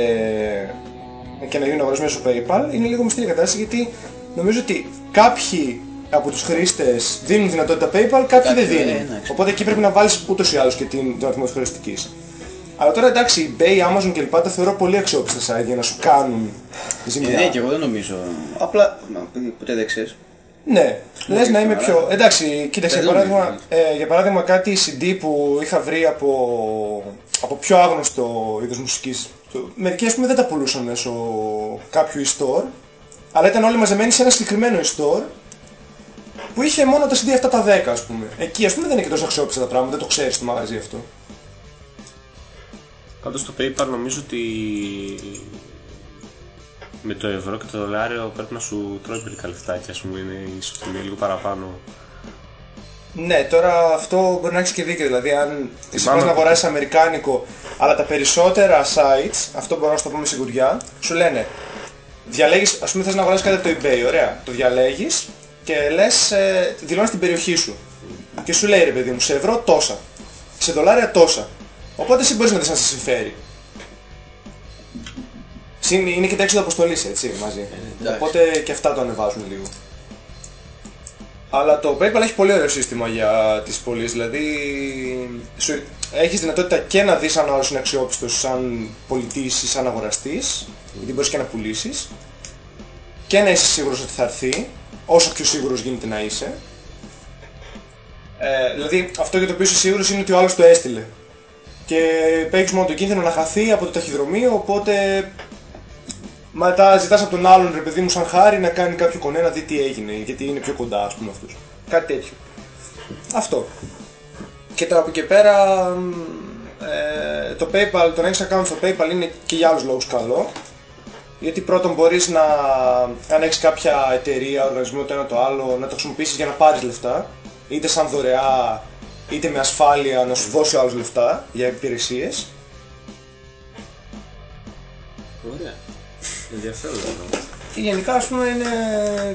και να γίνουν αγορές μέσω PayPal είναι λίγο μυστήρια κατάσταση γιατί νομίζω ότι κάποιοι από τους χρήστες δίνουν δυνατότητα PayPal, κάποιοι δεν Κάποιοι, δίνουν. ε, εντάξει. Οπότε εκεί πρέπει να βάλεις ούτως ή άλλως και την, τον αριθμό της χρηστικής. Αλλά τώρα εντάξει, eBay, Amazon κλπ. τα θεωρώ πολύ αξιόπιστα site για να σου κάνουν ζημιά. Ε, ναι, και εγώ δεν νομίζω. Απλά, μα, ποτέ δεν ξέρεις. Ναι, λες να είμαι καλά. πιο... Εντάξει, κοίταξε, για Παίζουν, παράδειγμα, ε, για παράδειγμα κάτι CD που είχα βρει από, από πιο άγνωστο είδος μουσικής. Το- Μερικοί ας πούμε δεν τα πουλούσαν μέσω κάποιου e-store, αλλά ήταν όλοι μαζεμένοι σε ένα συγκεκριμένο e-store που είχε μόνο τα CD αυτά τα 10 ας πούμε. Εκεί ας πούμε δεν είναι και τόσο αξιόπιστα τα πράγματα, δεν το ξέρεις το μαγαζί αυτό. Πάντως το PayPal νομίζω ότι με το ευρώ και το δολάριο πρέπει να σου τρώει μερικά λεφτάκια, ας πούμε, είναι η ισοτιμία λίγο παραπάνω. Ναι, τώρα αυτό μπορεί να έχεις και δίκιο. Δηλαδή, αν εσύ Θυμάμαι πας να που- αγοράσεις αμερικάνικο, αλλά τα περισσότερα sites, αυτό μπορώ να σου το πω με σιγουριά, σου λένε διαλέγεις, ας πούμε θες να αγοράσεις κάτι από το eBay, ωραία, το διαλέγεις και λες, ε, δηλώνεις την περιοχή σου. Και σου λέει ρε παιδί μου, σε ευρώ τόσα, σε δολάρια τόσα. Οπότε εσύ μπορείς να δεις αν σε συμφέρει. Συν- Είναι και τα έξοδα αποστολής έτσι μαζί. εντάξει. Οπότε και αυτά το ανεβάζουν λίγο. Αλλά το PayPal έχει πολύ ωραίο σύστημα για τις πωλήσεις, δηλαδή σου έχεις δυνατότητα και να δεις αν ο άλλος είναι αξιόπιστος σαν πολιτής ή σαν αγοραστής, γιατί μπορείς και να πουλήσεις, και να είσαι σίγουρος ότι θα έρθει, όσο πιο σίγουρος γίνεται να είσαι. Ε, δηλαδή αυτό για το οποίο είσαι σίγουρος είναι ότι ο άλλος το έστειλε. Και παίξεις μόνο το κίνδυνο να χαθεί από το ταχυδρομείο, οπότε μετά ζητάς από τον άλλον ρε παιδί μου σαν χάρη να κάνει κάποιο κονέ να δει τι έγινε, γιατί είναι πιο κοντά ας πούμε αυτούς. Κάτι τέτοιο. Αυτό. Και τώρα από εκεί πέρα μ, ε, το PayPal, το να έχεις account στο PayPal είναι και για άλλους λόγους καλό. Γιατί πρώτον μπορείς να, αν έχεις κάποια εταιρεία, οργανισμό το ένα το άλλο, να το χρησιμοποιήσεις για να πάρεις λεφτά. Είτε σαν δωρεά, είτε με ασφάλεια να σου δώσει ο άλλος λεφτά για υπηρεσίες. Ωραία. Ενδιαφέρον αυτό. Και γενικά ας πούμε είναι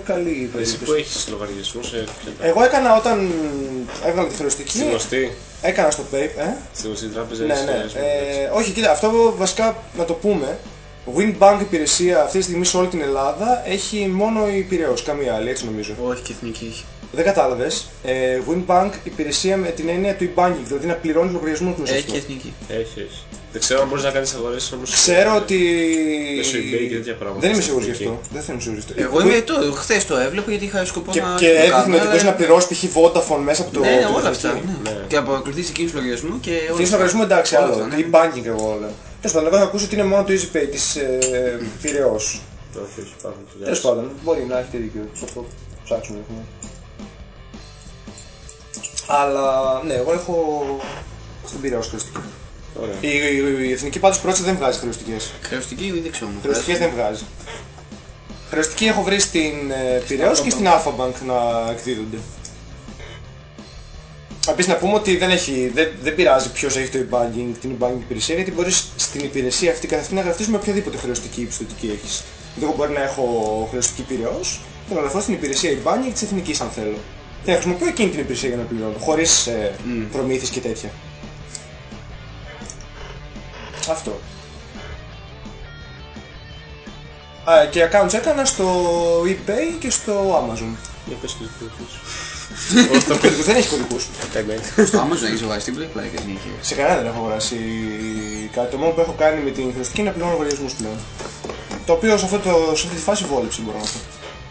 καλή η Εσύ περίπτωση. που έχεις λογαριασμό σε ποια Εγώ έκανα όταν έβγαλα τη χρεωστική, Στη γνωστή, έκανα στο PayPal. Ε; στη γνωστή τράπεζας Ναι, έχεις ναι. λογαριασμό, εντάξει. Ε, όχι, κοίτα, αυτό βασικά να το πούμε. Winbank υπηρεσία αυτή τη στιγμή σε όλη την Ελλάδα έχει μόνο η Πειραιώς, καμία άλλη, έτσι νομίζω. Όχι και εθνική έχει. Δεν κατάλαβες. Ε, Winbank υπηρεσία με την έννοια του e-banking, δηλαδή να πληρώνεις λογαριασμούς μέσα Έχει αυτό. και εθνική. Έχει, έχεις. Δεν ξέρω αν μπορείς να κάνεις αγορές όμως... Ξέρω ότι... Μέσω eBay και τέτοια πράγματα Δεν είμαι στην σίγουρος γι' εθνική. αυτό. Δεν θα είμαι σίγουρος γι' αυτό. Εγώ είμαι το, χθες το έβλεπα γιατί είχα σκοπό Και, να... και το κάνω, έδειχνε ότι μπορείς αλλά- να πληρώσεις π.χ. Vodafone μέσα από το... Ναι, το όλα εθνική. αυτά. Ναι. Ναι. Και από ακολουθείς εκείνους λογαριασμού και όλα Κλείσει αυτά. λογαριασμό εντάξει Όλα άλλο. αυτά, ναι. E-banking εγώ όλα. Τέλος πάντων, εγώ έχω ακούσει ότι είναι μόνο το EasyPay της ε, Πειραιώς. Όχι, όχι, υπάρχουν Τέλος χιλιάδες. πάντων, μπορεί να έχετε δίκιο. Σε αυτό ψάξουμε. έχουμε. Αλλά ναι, εγώ έχω στην Πειραιώς χρεωστική. Ωραία. Η, η, η εθνική πάντως πρόταση δεν βγάζει χρεωστικές. Χρεωστική δεν ξέρω. μου Χρεωστικές βγάζει. δεν βγάζει. Χρεωστική έχω βρει στην ε, Πειραιώς και στην Alpha Bank να εκδίδονται. Επίσης να πούμε ότι δεν, έχει, δεν, δεν πειράζει ποιος έχει το e-banking, την e-banking υπηρεσία, γιατί μπορείς στην υπηρεσία αυτή καθ' αυτή να γραφτείς με οποιαδήποτε χρεωστική πιστοτική έχεις. Δηλαδή εγώ μπορεί να έχω χρεωστική Πειραιώς και να γραφώ στην υπηρεσία e-banking της εθνικής αν θέλω. Και να χρησιμοποιώ εκείνη την υπηρεσία για να πληρώνω, χωρίς ε, προμήθειες και τέτοια. Αυτό. Α, και accounts έκανα στο eBay και στο Amazon. Για πες τους υπόλοιπους. [LAUGHS] Όχι, το κωδικούς δεν έχει κωδικούς. Εντάξει. Στο Amazon έχεις αγοράσει την PlayPlay και δεν είχε. Σε κανένα δεν έχω αγοράσει κάτι. Το μόνο που έχω κάνει με την χρηστική είναι να πληρώνω λογαριασμούς πλέον. Το οποίο σε, αυτό το, σε αυτή τη φάση βόλεψε μπορώ να πω.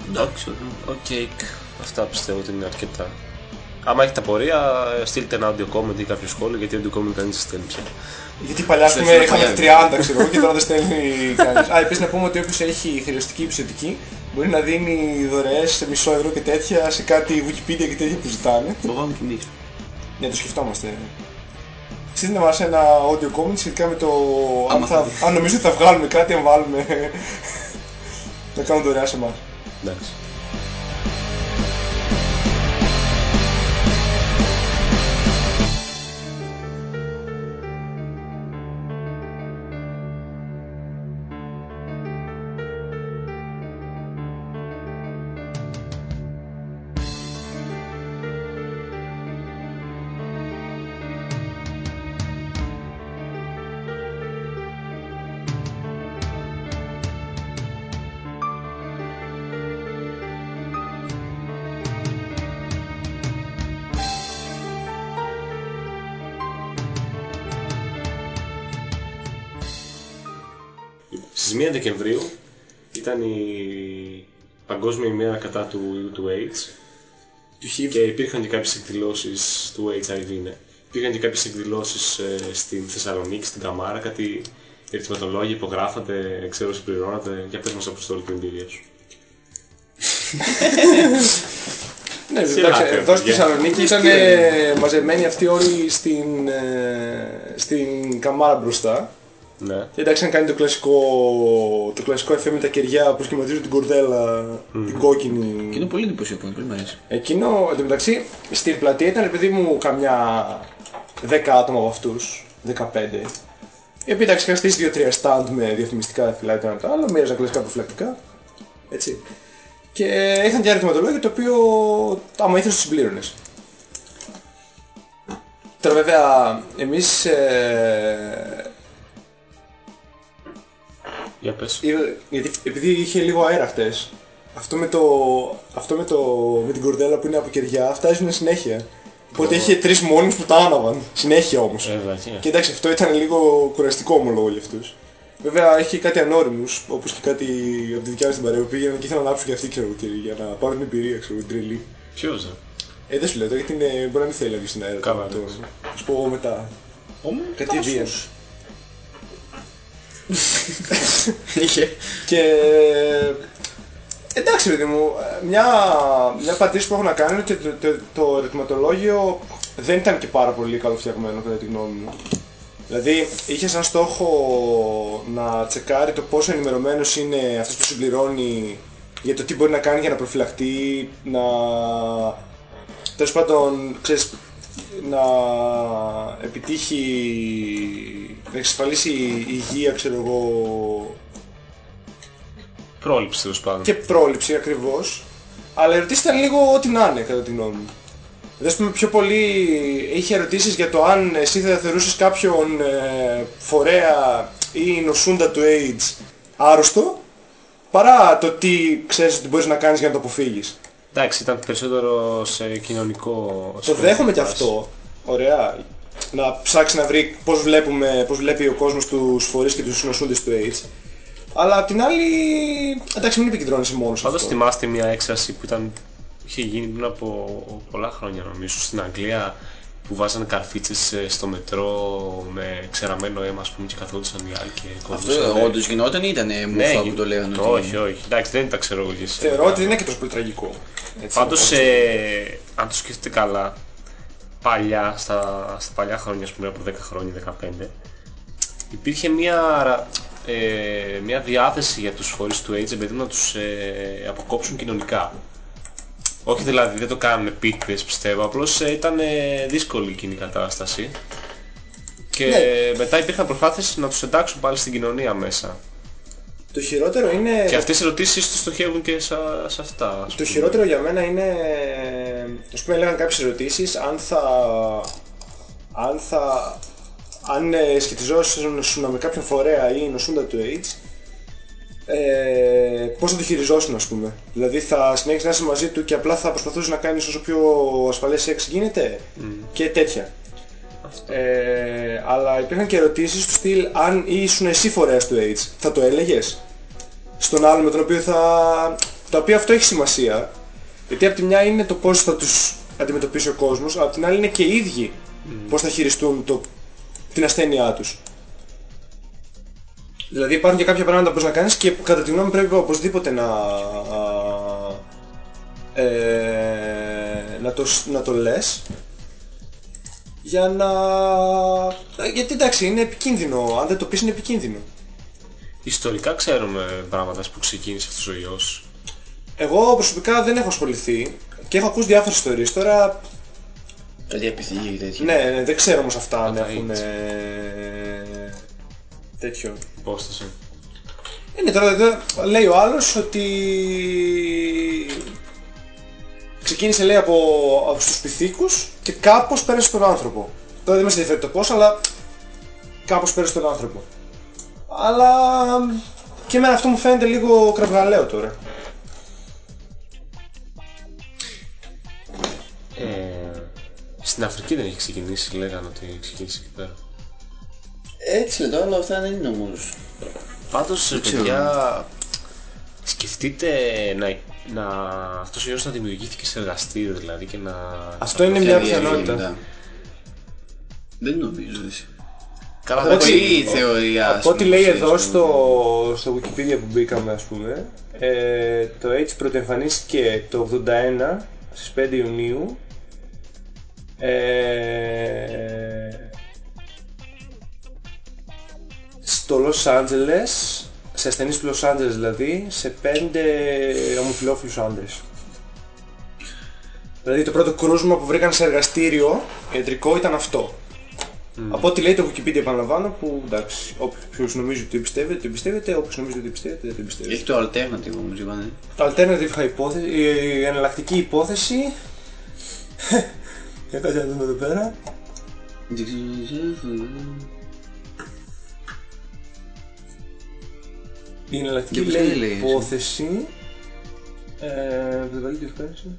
Εντάξει, ωραία. Οκ. Αυτά πιστεύω ότι είναι αρκετά. Άμα έχετε απορία, στείλτε ένα audio comment ή κάποιο σχόλιο, γιατί audio comment κανείς δεν στέλνει πια. Γιατί παλιά ας πούμε στέλνω είχαμε παλιά. 30 ξέρω εγώ και τώρα δεν στέλνει κανείς. Α, επίσης να πούμε ότι όποιος έχει χρεωστική ή πιστωτική μπορεί να δίνει δωρεές σε μισό ευρώ και τέτοια σε κάτι Wikipedia και τέτοια που ζητάνε. Φοβάμαι κι εμείς. Ναι, το σκεφτόμαστε. Στείλτε μας ένα audio comment σχετικά με το αν, Άμα θα, θα αν νομίζετε ότι θα βγάλουμε κάτι, αν βάλουμε να κάνουν δωρεά σε εμάς. Εντάξει. Στις 1 Δεκεμβρίου ήταν η Παγκόσμια ημέρα κατά του ιού του AIDS Του HIV. και υπήρχαν και κάποιες εκδηλώσεις του HIV, ναι. Υπήρχαν και κάποιες εκδηλώσεις ε, στην Θεσσαλονίκη, στην Καμάρα, κάτι ερωτηματολόγια υπογράφατε, ξέρω συμπληρώνατε. Για πες μας αποστόλη την εμπειρία σου. [LAUGHS] Ναι, Σειρά εντάξει, φεύγει, εδώ στη για. Θεσσαλονίκη ήταν ε, μαζεμένοι αυτοί όλοι στην, ε, στην καμάρα μπροστά. Ναι. Και εντάξει, αν κάνει το κλασικό, το κλασικό εφέ με τα κεριά που σχηματίζουν την κορδέλα, την κόκκινη. Και είναι πολύ εντυπωσιακό, πολύ μου αρέσει. Εκείνο, εν τω μεταξύ, στην πλατεία ήταν επειδή μου καμιά 10 άτομα από αυτούς, 15. Οι οποίοι εντάξει είχαν στήσει 2-3 stand με διαφημιστικά φυλάει το ένα το άλλο, μοίραζαν κλασικά προφυλακτικά. Έτσι. Και είχαν και ένα ερωτηματολόγιο το οποίο άμα ήθελες το συμπλήρωνες. Τώρα βέβαια εμείς ε, Για πες. Είδα- γιατί επειδή είχε λίγο αέρα χτες, αυτό με, το, αυτό με, το, με την κορδέλα που είναι από κεριά φτάζουν συνέχεια. Οπότε είχε τρεις μόνους που τα άναβαν. Συνέχεια όμως. Ε, βλακία. Και εντάξει αυτό ήταν λίγο κουραστικό ομολόγο για αυτούς. Βέβαια έχει κάτι ανώριμους, όπως και κάτι από τη δικιά μας την παρέα που πήγαιναν και ήθελαν να άψουν και αυτοί ξέρω εγώ, και για να πάρουν την εμπειρία ξέρω εγώ, την τρελή. Ποιος, ε; Ε, δεν σου λέω τώρα γιατί είναι, μπορεί να μην θέλει να βγει στην αέρα. Καλά, τώρα, εντάξει. Θα σου πω μετά. Κάτι ιδέα. Είχε. Και εντάξει παιδί μου, μια, μια πατήση που έχω να κάνω είναι ότι το, το, το ερωτηματολόγιο δεν ήταν και πάρα πολύ καλοφτιαγμένο κατά τη γνώμη μου. Δηλαδή είχε σαν στόχο να τσεκάρει το πόσο ενημερωμένος είναι αυτός που συμπληρώνει για το τι μπορεί να κάνει για να προφυλαχτεί, να... τέλος πάντων, ξέρεις, να επιτύχει, να εξασφαλίσει υγεία, ξέρω εγώ, Πρόληψη τέλος πάντων. και πρόληψη ακριβώς. Αλλά οι ερωτήσεις ήταν λίγο ό,τι να είναι κατά τη γνώμη μου. Δηλαδή, ας πούμε, πιο πολύ είχε ερωτήσεις για το αν εσύ θα θεωρούσες κάποιον ε, φορέα ή νοσούντα του AIDS άρρωστο, παρά το τι ξέρεις ότι μπορείς να κάνεις για να το αποφύγεις. Εντάξει, ήταν περισσότερο σε κοινωνικό... Το σε δέχομαι και φάση. αυτό. Ωραία. Να ψάξει να βρει πώς, βλέπουμε, πώς βλέπει ο κόσμος τους φορείς και τους νοσούντες του AIDS. Αλλά απ' την άλλη, εντάξει μην επικεντρώνεσαι μόνος σε Πάντως αυτό. θυμάστε μια έξαρση που ήταν, είχε γίνει πριν από πολλά χρόνια νομίζω στην Αγγλία που βάζανε καρφίτσες ε, στο μετρό με ξεραμένο αίμα ας πούμε και καθόντουσαν οι άλλοι και Αυτό κόβουσαν. όντως γινόταν ή ήταν μουφά που το λέγανε ότι... Όχι, όχι. Εντάξει, δεν τα ξέρω εγώ και εσύ. Θεωρώ ότι δεν είναι και τόσο πολύ τραγικό. Έτσι, Πάντως, όπως- ε, αν το σκεφτείτε καλά, παλιά, στα, στα παλιά χρόνια, ας πούμε, από 10 χρόνια, 15, υπήρχε μια, ε, μια διάθεση για τους φορείς του AIDS, επειδή να τους ε, αποκόψουν κοινωνικά. Όχι δηλαδή, δεν το κάνουν επίτηδες πιστεύω, απλώς ε, ήταν ε, δύσκολη εκείνη η κατάσταση. Και Ναι. μετά υπήρχαν προσπάθειες να τους εντάξουν πάλι στην κοινωνία μέσα. Το χειρότερο είναι... Και αυτές οι ερωτήσεις τους στοχεύουν και σε, σε αυτά. ας Το πούμε. χειρότερο για μένα είναι... Ας πούμε έλεγαν κάποιες ερωτήσεις αν θα... Αν θα... Αν ε, σχετιζόσουν με κάποιον φορέα ή νοσούντα του AIDS ε, πώς θα το χειριζόσουν ας πούμε. Δηλαδή θα συνέχισε να είσαι μαζί του και απλά θα προσπαθούσε να κάνεις όσο πιο ασφαλές σεξ γίνεται και τέτοια. Ε, αλλά υπήρχαν και ερωτήσεις του στυλ αν ήσουν εσύ φορέας του AIDS θα το έλεγες στον άλλο με τον οποίο θα... το οποίο αυτό έχει σημασία γιατί από τη μια είναι το πώς θα τους αντιμετωπίσει ο κόσμος αλλά από την άλλη είναι και οι ίδιοι πώς θα χειριστούν το... την ασθένειά τους δηλαδή υπάρχουν και κάποια πράγματα που μπορείς να κάνεις και κατά τη γνώμη πρέπει οπωσδήποτε να ε, να, το, να το λες για να... γιατί εντάξει είναι επικίνδυνο, αν δεν το πεις είναι επικίνδυνο Ιστορικά ξέρουμε πράγματα που ξεκίνησε αυτός ο ιός. Εγώ προσωπικά δεν έχω ασχοληθεί και έχω ακούσει διάφορες ιστορίες. Τώρα, Κάτι απειθήγη και τέτοια. ναι, ναι, δεν ξέρω όμως αυτά αν τα έχουν AIDS. ε, τέτοιο. Υπόσταση. Είναι τώρα, εδώ λέει ο άλλος ότι ξεκίνησε λέει από, από στους πυθίκους και κάπως πέρασε στον άνθρωπο. Τώρα δεν μας ενδιαφέρει το πώς, αλλά κάπως πέρασε στον άνθρωπο. Αλλά και εμένα αυτό μου φαίνεται λίγο κραυγαλαίο τώρα. Ε, στην Αφρική δεν έχει ξεκινήσει, λέγανε ότι ξεκίνησε εκεί πέρα. Έτσι λέτε, αλλά αυτά δεν είναι όμως. Πάντως, ξέρω. παιδιά, σκεφτείτε να, να, αυτός ο ιός να δημιουργήθηκε σε εργαστήριο δηλαδή και να... Αυτό είναι να μια προφέρει- πιθανότητα. Ναι. Δεν νομίζω. εσύ. Καλά, Πολύ εντάξει, θεωρία. Από ό,τι λέει ας πούμε, εδώ ας πούμε. στο, στο Wikipedia που μπήκαμε ας πούμε ε, το AIDS πρωτοεμφανίστηκε το 81 στις 5 Ιουνίου ε, στο Los Angeles σε ασθενείς του Los Angeles δηλαδή σε 5 ομοφυλόφιλους άντρες Δηλαδή το πρώτο κρούσμα που βρήκαν σε εργαστήριο ιατρικό ήταν αυτό από ό,τι λέει το Wikipedia επαναλαμβάνω που εντάξει, όποιος νομίζει ότι το πιστεύετε, το πιστεύετε, όποιος νομίζει ότι το πιστεύετε, δεν το πιστεύετε. Έχει το alternative όμως, είπανε. Το alternative hypothesis, η εναλλακτική υπόθεση. [LAUGHS] Για κάτσε να δούμε εδώ πέρα. Η εναλλακτική Για πες λέει, τι λέει, εσύ. υπόθεση. Ε, δεν διευκρίνηση.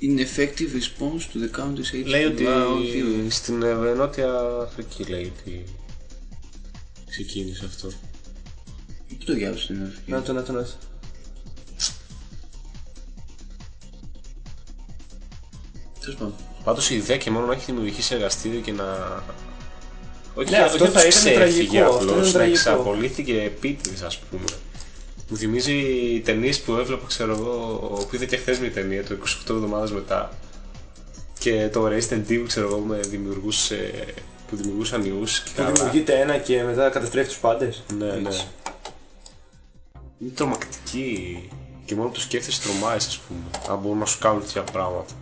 Ineffective response to the country's AIDS. Λέει ότι Α, όχι, όχι. στην ε, Νότια Αφρική λέει ότι ξεκίνησε αυτό. Πού το διάβασα στην Αφρική; Να το, να το, να το. Τέλος πάντων. Πάντως η ιδέα και μόνο να έχει δημιουργηθεί σε εργαστήριο και να... Όχι, Ναι, αυτό όχι θα να ήταν τους ξέφυγε τραγικό, αυτό απλώς, ήταν να τραγικό. εξαπολύθηκε επίτηδες ας πούμε. Μου θυμίζει ταινίες που έβλεπα, ξέρω εγώ, που είδα και χθες μια ταινία, το 28 εβδομάδες μετά. Και το Resident Evil, ξέρω εγώ, με δημιουργούς, ε, που δημιουργούσαν ιούς και Που καλά. δημιουργείται ένα και μετά καταστρέφει τους πάντες. Ναι, ναι. Είναι τρομακτική και μόνο το σκέφτεσαι τρομάζεις, ας πούμε. Αν μπορούν να σου κάνουν τέτοια πράγματα.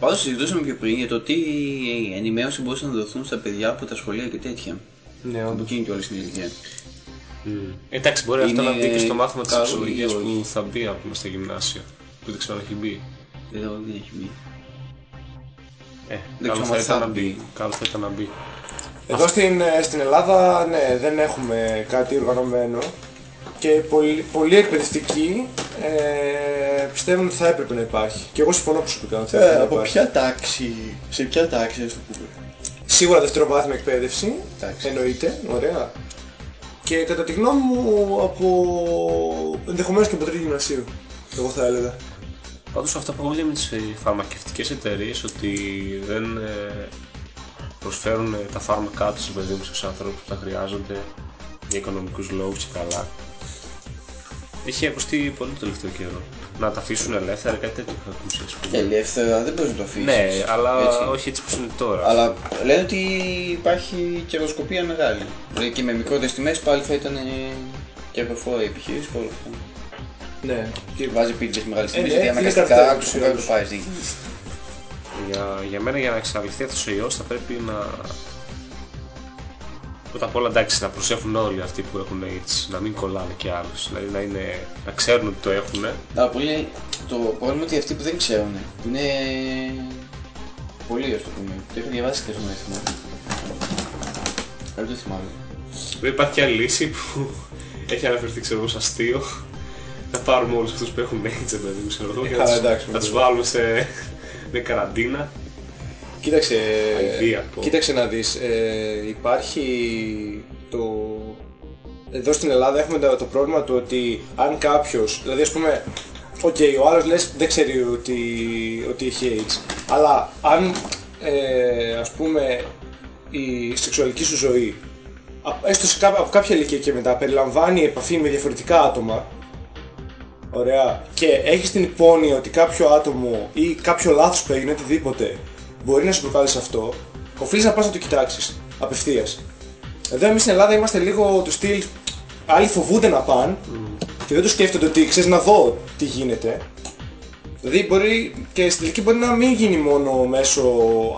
Πάντως συζητούσαμε πιο πριν για το τι ενημέρωση μπορούσαν να δοθούν στα παιδιά από τα σχολεία και τέτοια. Ναι, Από όντως. εκείνη και όλη την ηλικία. Εντάξει, μπορεί αυτό Είναι να μπει και στο μάθημα της καλό ψυχολογίας ή όχι. που θα μπει, ας πούμε, στα γυμνάσια. Που δεν ξέρω αν έχει μπει. Δεν ξέρω, δεν έχει μπει. Ε, Δεν καλό ξέρω θα αν ήταν θα να μπει. μπει. Καλό θα ήταν να μπει. Εδώ στην, ε, στην Ελλάδα, ναι, δεν έχουμε κάτι οργανωμένο και πολλοί, πολλοί εκπαιδευτικοί ε, πιστεύουν ότι θα έπρεπε να υπάρχει. Και εγώ συμφωνώ προσωπικά ότι θα έπρεπε Ε, να από υπάρχει. ποια τάξη, σε ποια τάξη ας το πούμε. Σίγουρα δευτεροβάθμια εκπαίδευση, Εντάξει. εννοείται, ωραία. Και κατά τη γνώμη μου από ενδεχομένως και από τρίτη γυμνασίου, εγώ θα έλεγα. Πάντως αυτό που ακούγεται με τις ε, φαρμακευτικές εταιρείες ότι δεν ε, προσφέρουν ε, τα φάρμακά τους παιδί μου στους ανθρώπους που τα χρειάζονται για οικονομικούς λόγους και καλά. Έχει ακουστεί πολύ το τελευταίο καιρό. Να τα αφήσουν ελεύθερα, κάτι τέτοιο είχα ακούσει ας πούμε. Ελεύθερα δεν μπορείς να το αφήσεις. Ναι, αλλά Έτσι. όχι έτσι που είναι τώρα. Αλλά λένε ότι υπάρχει κερδοσκοπία μεγάλη. Δηλαδή και με μικρότερες τιμές πάλι θα ήταν ε, κερδοφόρα η επιχείρηση και όλο αυτό. Ναι. Και βάζει πίτσες μεγάλες τιμές ναι, γιατί είναι αναγκαστικά καρτέλ, άκουσε ούτως ή κάτι το άλλως. πάρεις. δεν γίνεται. Για, για μένα για να εξαλειφθεί αυτός ο ιός θα πρέπει να... Πρώτα απ' όλα εντάξει να προσέχουν όλοι αυτοί που έχουν AIDS, να μην κολλάνε και άλλους. Δηλαδή να, είναι, να ξέρουν ότι το έχουν. Αλλά πολύ το πρόβλημα είναι ότι αυτοί που δεν ξέρουν είναι πολλοί ας το πούμε. Το είχα διαβάσει και στο αριθμό. Αλλά δεν το θυμάμαι. Δεν υπάρχει και άλλη λύση που [LAUGHS] έχει αναφερθεί ξέρω εγώ σε αστείο. Να πάρουμε όλους αυτούς που έχουν AIDS, παιδί μου, ξέρω εγώ, και να καλά, τους- εντάξει, να με τους το- βάλουμε σε [LAUGHS] με καραντίνα. Κοίταξε, Αηδία, πω. κοίταξε να δεις, ε, υπάρχει το... Εδώ στην Ελλάδα έχουμε το, το πρόβλημα του ότι αν κάποιος, δηλαδή ας πούμε, οκ, ο άλλος λες δεν ξέρει ότι, ότι έχει AIDS, αλλά αν ε, ας πούμε η σεξουαλική σου ζωή, α- έστω σε κά- από κάποια ηλικία και μετά, περιλαμβάνει επαφή με διαφορετικά άτομα, Ωραία. Και έχεις την υπόνοια ότι κάποιο άτομο ή κάποιο λάθος που έγινε, οτιδήποτε, μπορεί να σου προκάλεσε αυτό, οφείλεις να πας να το κοιτάξεις. Απευθείας. Εδώ εμείς στην Ελλάδα είμαστε λίγο του στυλ. Άλλοι φοβούνται να πάνε και δεν το σκέφτονται ότι ξέρεις να δω τι γίνεται. Δηλαδή μπορεί και στην τελική μπορεί να μην γίνει μόνο μέσω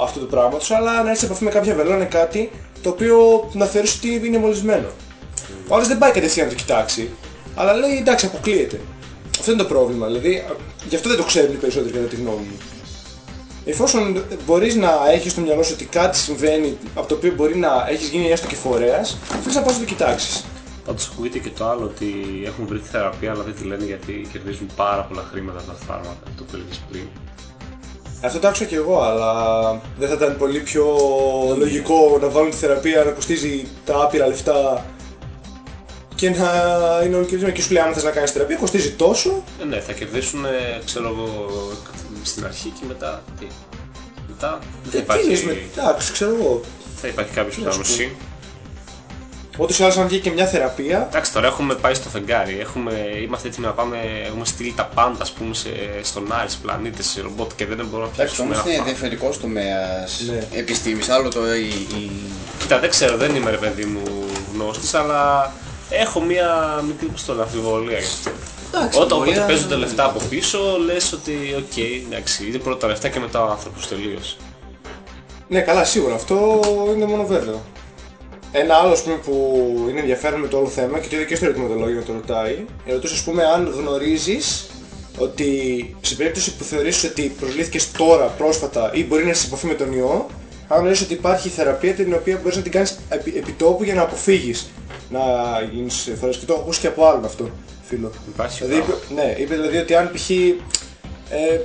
αυτού του πράγματος, αλλά να έρθει σε επαφή με κάποια βελόνα κάτι το οποίο να θεωρήσει ότι είναι μολυσμένο. Ο άλλος δεν πάει κατευθείαν να το κοιτάξει, αλλά λέει εντάξει αποκλείεται. Αυτό είναι το πρόβλημα, δηλαδή α, γι' αυτό δεν το ξέρουν οι περισσότεροι κατά τη γνώμη μου. Εφόσον μπορείς να έχεις στο μυαλό σου ότι κάτι συμβαίνει από το οποίο μπορεί να έχεις γίνει έστω και φορέας, θέλεις να πας να το κοιτάξεις. Πάντως ακούγεται και το άλλο ότι έχουν βρει τη θεραπεία αλλά δεν τη λένε γιατί κερδίζουν πάρα πολλά χρήματα από τα φάρμακα, το που έλεγες πριν. Αυτό το άκουσα και εγώ, αλλά δεν θα ήταν πολύ πιο λογικό να βάλουν τη θεραπεία να κοστίζει τα άπειρα λεφτά και να είναι όλοι κερδισμένοι. Και σου λέει, άμα θες να κάνεις θεραπεία, κοστίζει τόσο. Ε, ναι, θα κερδίσουν, ε, ξέρω εγώ, στην αρχή και μετά. Τι. Μετά δεν θα Ε, Τι υπάρχει, είναι με... Εντάξει, ξέρω εγώ. θα υπάρχει κάποιος να σου πλάνωση. Ούτως ή άλλως αν βγει και μια θεραπεία, Εντάξει, τώρα έχουμε πάει στο φεγγάρι. Έχουμε, είμαστε έτοιμοι να πάμε. Έχουμε στείλει τα πάντα ας πούμε, σε, στον Άρης, σε πλανήτες, σε ρομπότ και δεν μπορούμε να Εντάξει, φτιάξουμε όμως ένα είναι φα- διαφορετικός τομέας Ναι. επιστήμης. Άλλο τώρα η... η... Κοίτα, δεν ξέρω, δεν είμαι ρε παιδί μου γνώστης, αλλά έχω μία μικρή πώς το λέω, αμφιβολία γι' αυτό. Εντάξει, Όταν μπορεί όποτε να- παίζουν τα λεφτά από πίσω, λες ότι οκ, εντάξει, είναι πρώτα τα λεφτά και μετά ο άνθρωπος τελείως. ναι καλά σίγουρα αυτό είναι μόνο βέβαιο. Ένα άλλο ας πούμε, που είναι ενδιαφέρον με το όλο θέμα και το είδα και στο ερωτηματολόγιο να το ρωτάει, ρωτούσε ας πούμε αν γνωρίζεις ότι σε περίπτωση που θεωρήσεις ότι προσβλήθηκες τώρα πρόσφατα ή μπορεί να είσαι σε επαφή με τον ιό, αν γνωρίζεις ότι υπάρχει θεραπεία την οποία μπορείς να την κάνεις επί, επιτόπου για να αποφύγεις να γίνεις φορές και το έχω ακούσει και από άλλον αυτό φίλο. Υπάρχει Δηλαδή, πράγμα. είπε, ναι, είπε δηλαδή ότι αν π.χ. Ε,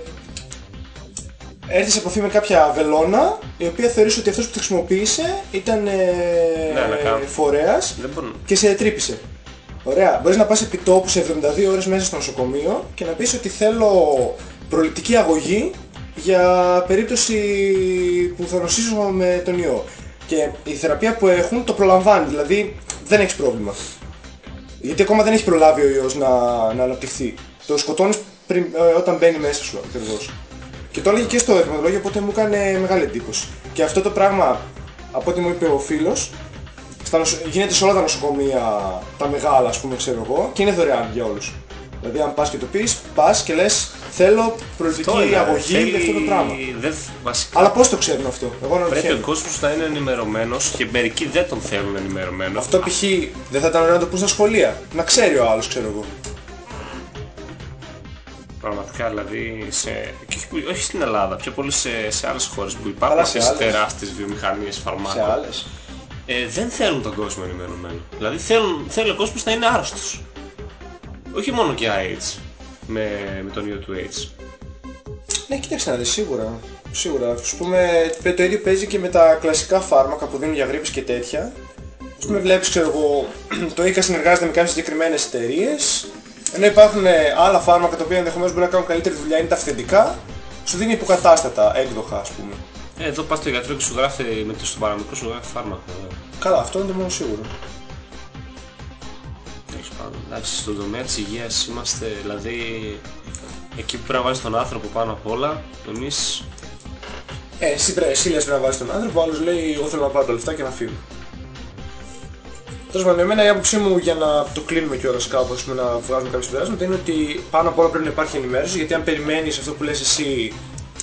έρθεις σε επαφή με κάποια βελόνα η οποία θεωρείς ότι αυτός που τη χρησιμοποίησε ήταν ε, Ναι, να κάνω. φορέας Δεν μπορούν. και σε τρύπησε. Ωραία. Μπορείς να πας επί τόπου σε 72 ώρες μέσα στο νοσοκομείο και να πεις ότι θέλω προληπτική αγωγή για περίπτωση που θα νοσήσω με τον ιό. Και η θεραπεία που έχουν το προλαμβάνει, δηλαδή δεν έχεις πρόβλημα. Γιατί ακόμα δεν έχεις προλάβει ο ιός να, να αναπτυχθεί. Το σκοτώνεις πριν, ε, όταν μπαίνει μέσα σου ακριβώς. Και το έλεγε και στο ερωτηματολόγιο, οπότε μου έκανε μεγάλη εντύπωση. Και αυτό το πράγμα, από ό,τι μου είπε ο φίλος, στα νοσο... γίνεται σε όλα τα νοσοκομεία, τα μεγάλα ας πούμε ξέρω εγώ, και είναι δωρεάν για όλους. Δηλαδή αν πας και το πεις, πας και λες θέλω προληπτική Αυτό είναι, αγωγή θέλει- για αυτό το πράγμα. Δεν, βασικά, Αλλά πώς το ξέρουν αυτό, εγώ πρέπει ο αναρωτιέμαι. κόσμος να είναι ενημερωμένος και μερικοί δεν τον θέλουν ενημερωμένο. Αυτό π.χ. δεν θα ήταν ωραίο να το πούν στα σχολεία. Να ξέρει ο άλλος ξέρω εγώ. Πραγματικά δηλαδή, σε, και όχι, που- όχι στην Ελλάδα, πιο πολύ σε, σε άλλες χώρες που υπάρχουν Καλά, σε αυτές οι άλλες. τεράστιες βιομηχανίες Σε φαρμάκων. άλλες. ε, δεν θέλουν τον κόσμο ενημερωμένο. Δηλαδή θέλουν, θέλει ο κόσμος να είναι άρρωστος. Όχι μόνο και AIDS, με, με τον ιό του AIDS. Ναι, κοίταξε να δεις, σίγουρα. Σίγουρα. Ας πούμε, το ίδιο παίζει και με τα κλασικά φάρμακα που δίνουν για γρήπες και τέτοια. Ας πούμε, βλέπεις, ξέρω εγώ, [CLEARS THROAT] το ΙΚΑ συνεργάζεται με κάποιες συγκεκριμένες εταιρείες, ενώ υπάρχουν ε, άλλα φάρμακα τα οποία ενδεχομένως μπορεί να κάνουν καλύτερη δουλειά, είναι τα αυθεντικά, σου δίνει υποκατάστατα έκδοχα, ας πούμε. Ε, εδώ πας στο γιατρό και σου γράφει, με το στο παραμικρό σου γράφει φάρμακο. ε. Καλά, αυτό είναι το μόνο σίγουρο. Τέλος πάντων, εντάξει, στον τομέα της υγείας είμαστε, δηλαδή, εκεί που πρέπει να βάζεις τον άνθρωπο πάνω απ' όλα, εμείς Ε, εσύ, πρέ, εσύ λες πρέπει να βάζεις τον άνθρωπο, ο άλλος λέει εγώ θέλω να πάρω τα λεφτά και να φύγω. Τέλος πάντων, εμένα η άποψή μου για να το κλείνουμε κιόλας κάπως, με να βγάζουμε κάποια συμπεράσματα, είναι ότι πάνω απ' όλα πρέπει να υπάρχει ενημέρωση, γιατί αν περιμένεις αυτό που λες εσύ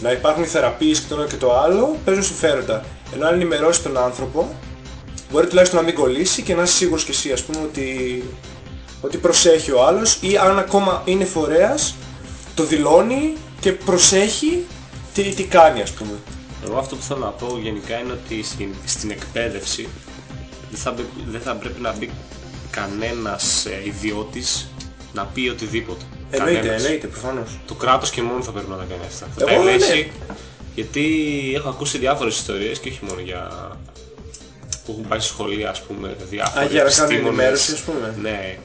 να υπάρχουν οι θεραπείες και το ένα και το άλλο, παίζουν συμφέροντα. Ενώ αν ενημερώσεις τον άνθρωπο, μπορεί τουλάχιστον να μην κολλήσει και να είσαι σίγουρος κι εσύ, ας πούμε, ότι, ότι προσέχει ο άλλος ή αν ακόμα είναι φορέας, το δηλώνει και προσέχει τι, τι κάνει, ας πούμε. Εγώ αυτό που θέλω να πω γενικά είναι ότι στην, στην εκπαίδευση δεν θα, μπε- δεν θα πρέπει να μπει κανένας ε, ιδιώτης να πει οτιδήποτε. Εννοείται, Κανένας. εννοείται, προφανώς. Το κράτος και μόνο θα πρέπει να τα κάνει αυτά. Θα Εγώ, τα ναι. ελέγξει, γιατί έχω ακούσει διάφορες ιστορίες και όχι μόνο για που έχουν πάει στη σχολεία ας πούμε διάφοροι Α, για να κάνουν επιστήμονες. ενημέρωση, ας πούμε. Ναι.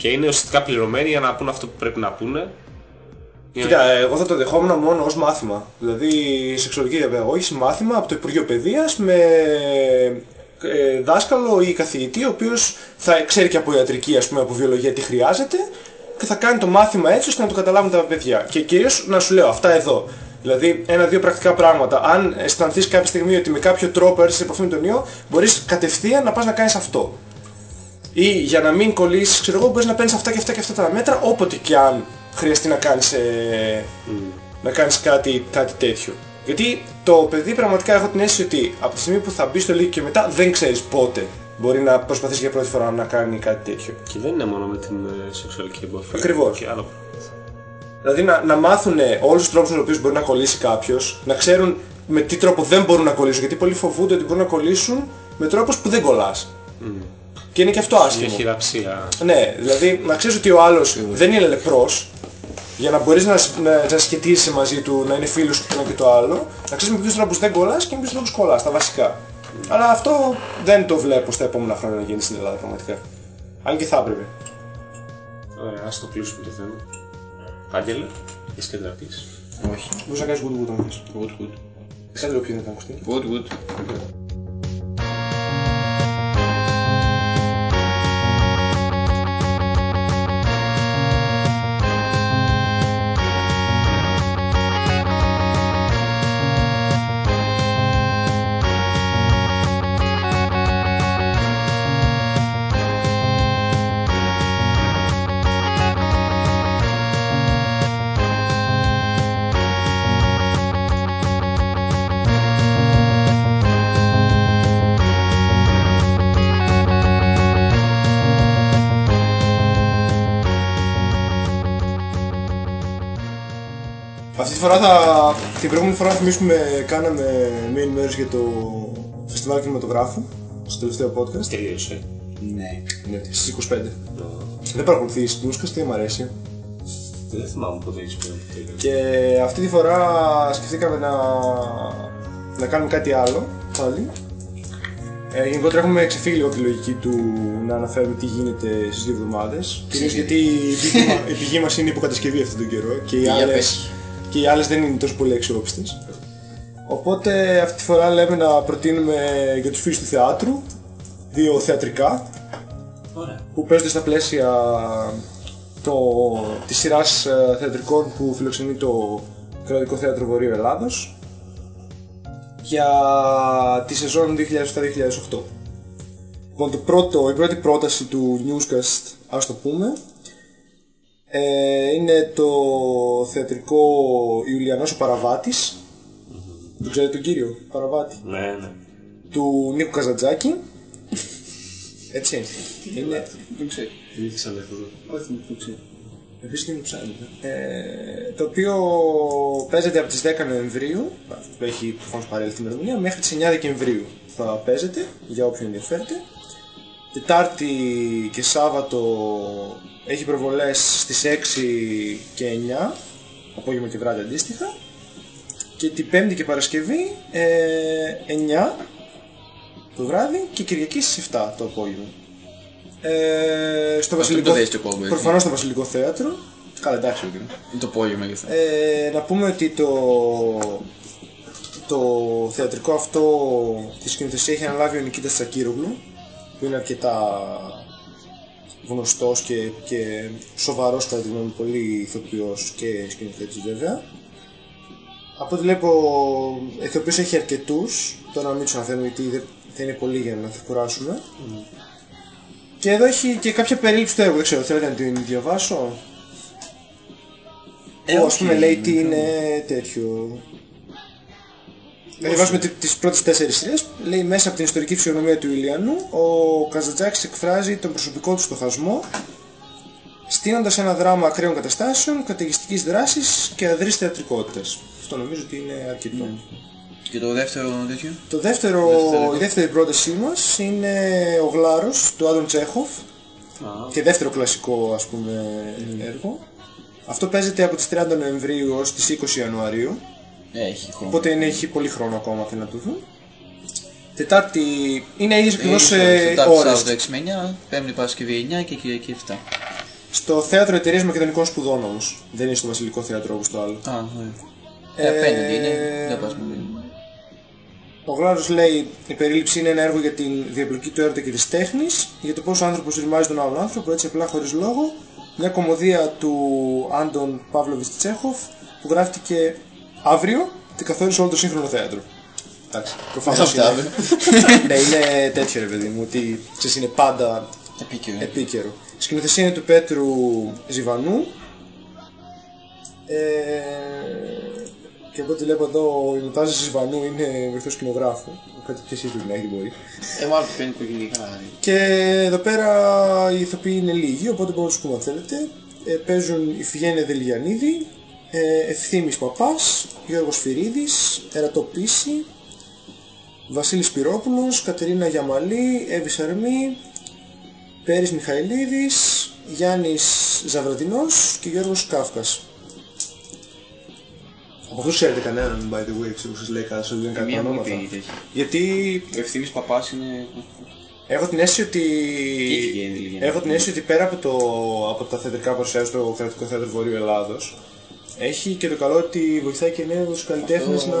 Και είναι ουσιαστικά πληρωμένοι για να πούνε αυτό που πρέπει να πούνε. Για να- Κοίτα, εγώ θα το δεχόμουν μόνο ως μάθημα. Δηλαδή, σεξουαλική διαπαιδαγώγηση μάθημα από το Υπουργείο Παιδείας με ε, δάσκαλο ή καθηγητή ο οποίος θα ξέρει και από ιατρική, ας πούμε, από βιολογία τι χρειάζεται και θα κάνει το μάθημα έτσι ώστε να το καταλάβουν τα παιδιά. Και κυρίως να σου λέω αυτά εδώ. Δηλαδή, ένα-δύο πρακτικά πράγματα. Αν αισθανθείς κάποια στιγμή ότι με κάποιο τρόπο έρθεις σε επαφή με τον ιό, μπορείς κατευθείαν να πας να κάνεις αυτό. Ή για να μην κολλήσεις, ξέρω εγώ, μπορείς να παίρνεις αυτά και αυτά και αυτά τα μέτρα όποτε και αν χρειαστεί να κάνεις, ε, να κάνεις κάτι, κάτι τέτοιο. Γιατί το παιδί πραγματικά έχω την αίσθηση ότι από τη στιγμή που θα μπει στο λίγο και μετά δεν ξέρεις πότε μπορεί να προσπαθήσεις για πρώτη φορά να κάνει κάτι τέτοιο. Και δεν είναι μόνο με την ε, σεξουαλική επαφή. Ακριβώς. Και άλλο. Δηλαδή να, να μάθουν όλους τους τρόπους με τους οποίους μπορεί να κολλήσει κάποιος, να ξέρουν με τι τρόπο δεν μπορούν να κολλήσουν, γιατί πολλοί φοβούνται ότι μπορούν να κολλήσουν με τρόπους που δεν κολλάς. Και είναι και αυτό Για άσχημο. χειραψία. Ναι, δηλαδή να ξέρεις ότι ο άλλος δεν είναι λεπρός, Για να μπορείς να, σ- να, να σχετίζεσαι μαζί του, να είναι φίλος σου και το ένα και το άλλο, να ξέρεις με ποιους τρόπους δεν κολλάς και με ποιους τρόπους κολλάς, τα βασικά. Αλλά αυτό δεν το βλέπω στα επόμενα χρόνια να γίνει στην Ελλάδα πραγματικά. Αν και θα έπρεπε. Ωραία, ας το κλείσουμε το θέμα. Άγγελε, έχεις κάτι να πεις. Όχι. Μπορείς να κάνεις good good αν θες. Good, good. Κάτι το πιο δεν θα ακουστεί. Good, good. Αυτή τη φορά θα... Την προηγούμενη φορά θυμίσουμε κάναμε μία ενημέρωση για το φεστιβάλ κινηματογράφου στο τελευταίο podcast. Τελείωσε. Ναι. Ναι, στις 25. Δεν παρακολουθείς Νούσκας, τι μου αρέσει. Δεν θυμάμαι πότε έχεις πει να τελείωσε. Και αυτή τη φορά σκεφτήκαμε να, να κάνουμε κάτι άλλο πάλι. Ε, γενικότερα έχουμε ξεφύγει λίγο από τη λογική του να αναφέρουμε τι γίνεται στις δύο εβδομάδες. Κυρίως γιατί η πηγή, μα- η πηγή μας είναι υποκατασκευή αυτόν τον καιρό και οι, Για άλλες, πες. Και οι άλλες δεν είναι τόσο πολύ αξιόπιστες. Οπότε αυτή τη φορά λέμε να προτείνουμε για τους φίλους του θεάτρου δύο θεατρικά Ωραία. που παίζονται στα πλαίσια το, της σειράς ε, θεατρικών που φιλοξενεί το Κρατικό Θέατρο Βορείου Ελλάδος για τη σεζόν 2007-2008. Λοιπόν, το πρώτο, η πρώτη πρόταση του Newscast, ας το πούμε, ε, είναι το θεατρικό Ιουλιανός ο Παραβάτης. Το ξέρετε τον κύριο Παραβάτη; Ναι, ναι. του Νίκου Καζαντζάκη. Έτσι. Είναι. Δεν ξέρω. Θυμήθησα ανέφερε. Όχι, δεν ξέρω. Επίσης και είναι ψάρι. Ε, το οποίο παίζεται από τις 10 Νοεμβρίου, που έχει προφανώς παρέλθει την ημερομηνία, μέχρι τις 9 Δεκεμβρίου θα παίζεται, για όποιον ενδιαφέρεται. Τετάρτη και Σάββατο έχει προβολές στις 6 και 9, απόγευμα και βράδυ αντίστοιχα. Και την Πέμπτη και Παρασκευή ε, 9 το βράδυ και Κυριακή στις 7 το απόγευμα. Ε, στο Βασιλικό, το δέχεται ο κόσμο, έτσι. προφανώς στο Βασιλικό Θέατρο. Καλά, εντάξει, okay. Είναι το απόγευμα γι' αυτό. Ε, να πούμε ότι το, το θεατρικό αυτό της σκηνοθεσίας έχει αναλάβει ο Νικήτας Τσακύρογλου που είναι αρκετά γνωστός και, και σοβαρός κατά τη γνώμη μου, πολύ ηθοποιός και σκηνοθέτης βέβαια. Από ό,τι βλέπω, ηθοποιούς έχει αρκετούς, τώρα να μην τους αναφέρουμε γιατί δεν θα είναι πολύ για να θα κουράσουμε. Και εδώ έχει και κάποια περίληψη του έργου, δεν ξέρω, θέλετε να την διαβάσω; Ε, Που ας όχι, πούμε λέει ναι, τι ναι. είναι τέτοιο. Θα διαβάσουμε τι- τις πρώτες τέσσερις σειρές. Λέει μέσα από την ιστορική φυσιογνωμία του Ηλιανού, ο Καζαντζάκης εκφράζει τον προσωπικό του στοχασμό, στείνοντας ένα δράμα ακραίων καταστάσεων, καταιγιστικής δράσης και αδρής θεατρικότητας. Αυτό νομίζω ότι είναι αρκετό. Και το δεύτερο τέτοιο; Το δεύτερο, Δεύτερο. η δεύτερη πρότασή μας είναι ο Γλάρος του Άντων Τσέχοφ και δεύτερο κλασικό ας πούμε έργο. Αυτό παίζεται από τις 30 Νοεμβρίου ως τις 20 Ιανουαρίου. Ε, έχει χρόνο. Οπότε είναι, έχει πολύ χρόνο ακόμα θέλουν να το δουν. Τετάρτη είναι ίδιες Ε, ακριβώς ώρες. ε, Τετάρτη, ώρες. Σάββατο 6 με 9, Πέμπτη Παρασκευή 9 και Κυριακή 7. Στο Θέατρο Εταιρείας Μακεδονικών Σπουδών όμως. Δεν είναι στο Βασιλικό Θέατρο όπως το άλλο. Α, ωραία. Ε, απέναντι είναι. Δεν πας με Ο Γλάρος λέει η περίληψη είναι ένα έργο για την διαπλοκή του έρωτα και της τέχνης, για το πώς ο άνθρωπος ρημάζει τον άλλον άνθρωπο, έτσι απλά χωρίς λόγο. Μια κομμωδία του Άντων Παύλοβιτς Τσέχοφ που γράφτηκε αύριο και καθόρισε όλο το σύγχρονο θέατρο. Εντάξει, προφανώς Αυτά, είναι. [LAUGHS] ναι, είναι τέτοιο ρε παιδί μου, ότι ξέρεις, είναι πάντα Επίκαιρο. επίκαιρο. Η σκηνοθεσία είναι του Πέτρου Ζιβανού. Ε, και από ό,τι βλέπω εδώ η Μουτάζη Ζιβανού είναι βοηθός σκηνογράφου. Κάτι και εσύ πρέπει να έχει μπορεί. Ε, μάλλον το παίρνει οικογενειακά. Και εδώ πέρα οι ηθοποιοί είναι λίγοι, οπότε μπορούμε να τους πούμε αν θέλετε. Ε, παίζουν η Φιγένια Δελγιανίδη, ε, Ευθύμης Παπάς, Γιώργος Φυρίδης, Ερατό Πίση, Βασίλης Σπυρόπουλος, Κατερίνα Γιαμαλή, Εύης Σαρμή, Πέρης Μιχαηλίδης, Γιάννης Ζαβρατινός και Γιώργος Κάφκας. Από αυτούς ξέρετε κανέναν, by the way, ξέρω που σας λέει κάτι, σας λένε κάτι Μία μου ονόματα. είπε η τέτοια. Γιατί Ο Ευθύμης Παπάς είναι... έχω την αίσθηση ότι... έχει γίνει λίγη Έχω την αίσθηση ότι πέρα από, το, από τα θεατρικά που παρουσιάζει στο Κρατικό Θέατρο Βορείου Ελλάδος, έχει και το καλό ότι βοηθάει και νέους καλλιτέχνες να